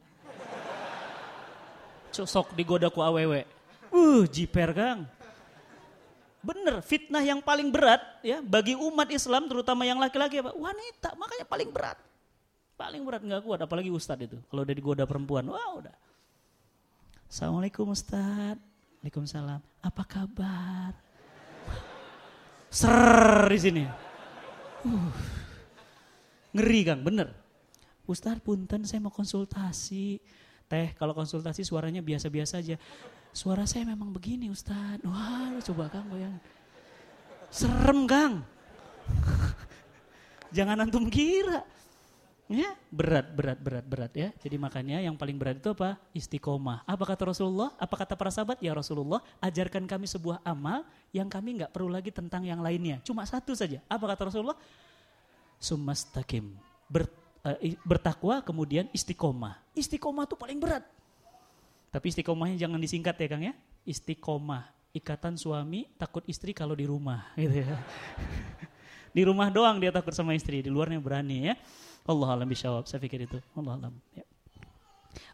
Sok digoda ku awewe. Uh, jiper Kang. Bener, fitnah yang paling berat ya bagi umat Islam terutama yang laki-laki apa? Wanita, makanya paling berat. Paling berat nggak kuat, apalagi ustadz itu. Kalau udah digoda perempuan, wah udah. Assalamualaikum ustadz. Waalaikumsalam. Apa kabar? Ser di sini. Uh. Ngeri Kang, bener. Ustaz punten saya mau konsultasi. Teh kalau konsultasi suaranya biasa-biasa aja. Suara saya memang begini Ustaz. Wah coba Kang bayangin. Serem Kang. (laughs) Jangan antum kira. Ya, berat, berat, berat, berat ya. Jadi makanya yang paling berat itu apa? Istiqomah. Apa kata Rasulullah? Apa kata para sahabat? Ya Rasulullah, ajarkan kami sebuah amal yang kami nggak perlu lagi tentang yang lainnya. Cuma satu saja. Apa kata Rasulullah? sumastakim. Ber, uh, bertakwa kemudian istiqomah. Istiqomah itu paling berat. Tapi istiqomahnya jangan disingkat ya Kang ya. Istiqomah, ikatan suami takut istri kalau di rumah gitu ya. (laughs) di rumah doang dia takut sama istri, di luarnya berani ya. Allah alam bisyawab, saya pikir itu. Allah alam. Ya.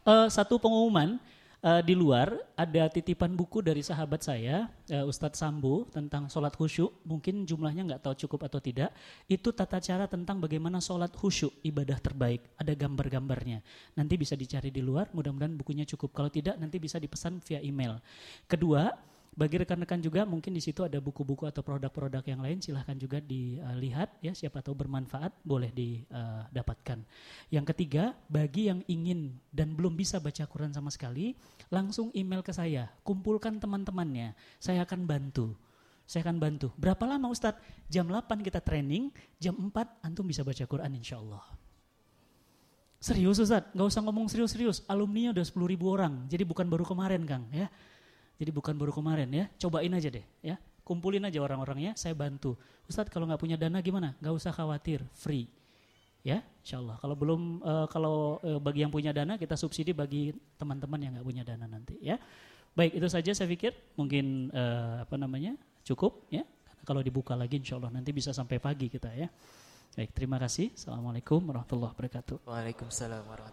Uh, satu pengumuman, uh, di luar ada titipan buku dari sahabat saya uh, Ustadz Sambo tentang sholat khusyuk mungkin jumlahnya nggak tahu cukup atau tidak itu tata cara tentang bagaimana sholat khusyuk ibadah terbaik ada gambar-gambarnya nanti bisa dicari di luar mudah-mudahan bukunya cukup kalau tidak nanti bisa dipesan via email kedua Bagi rekan-rekan juga mungkin di situ ada buku-buku atau produk-produk yang lain silahkan juga dilihat ya siapa tahu bermanfaat boleh didapatkan. Yang ketiga bagi yang ingin dan belum bisa baca Quran sama sekali langsung email ke saya kumpulkan teman-temannya saya akan bantu. Saya akan bantu. Berapa lama Ustadz? Jam 8 kita training, jam 4 antum bisa baca Quran insya Allah. Serius Ustadz, nggak usah ngomong serius-serius. Alumninya udah 10 ribu orang, jadi bukan baru kemarin Kang ya. Jadi bukan baru kemarin ya, cobain aja deh ya. Kumpulin aja orang-orangnya, saya bantu. Ustadz kalau nggak punya dana gimana? Nggak usah khawatir, free. Ya, insya Allah. Kalau belum, uh, kalau uh, bagi yang punya dana kita subsidi bagi teman-teman yang nggak punya dana nanti ya. Baik itu saja saya pikir mungkin uh, apa namanya cukup ya. Karena kalau dibuka lagi insya Allah nanti bisa sampai pagi kita ya. Baik terima kasih. Assalamualaikum warahmatullahi wabarakatuh. Waalaikumsalam warahmatullahi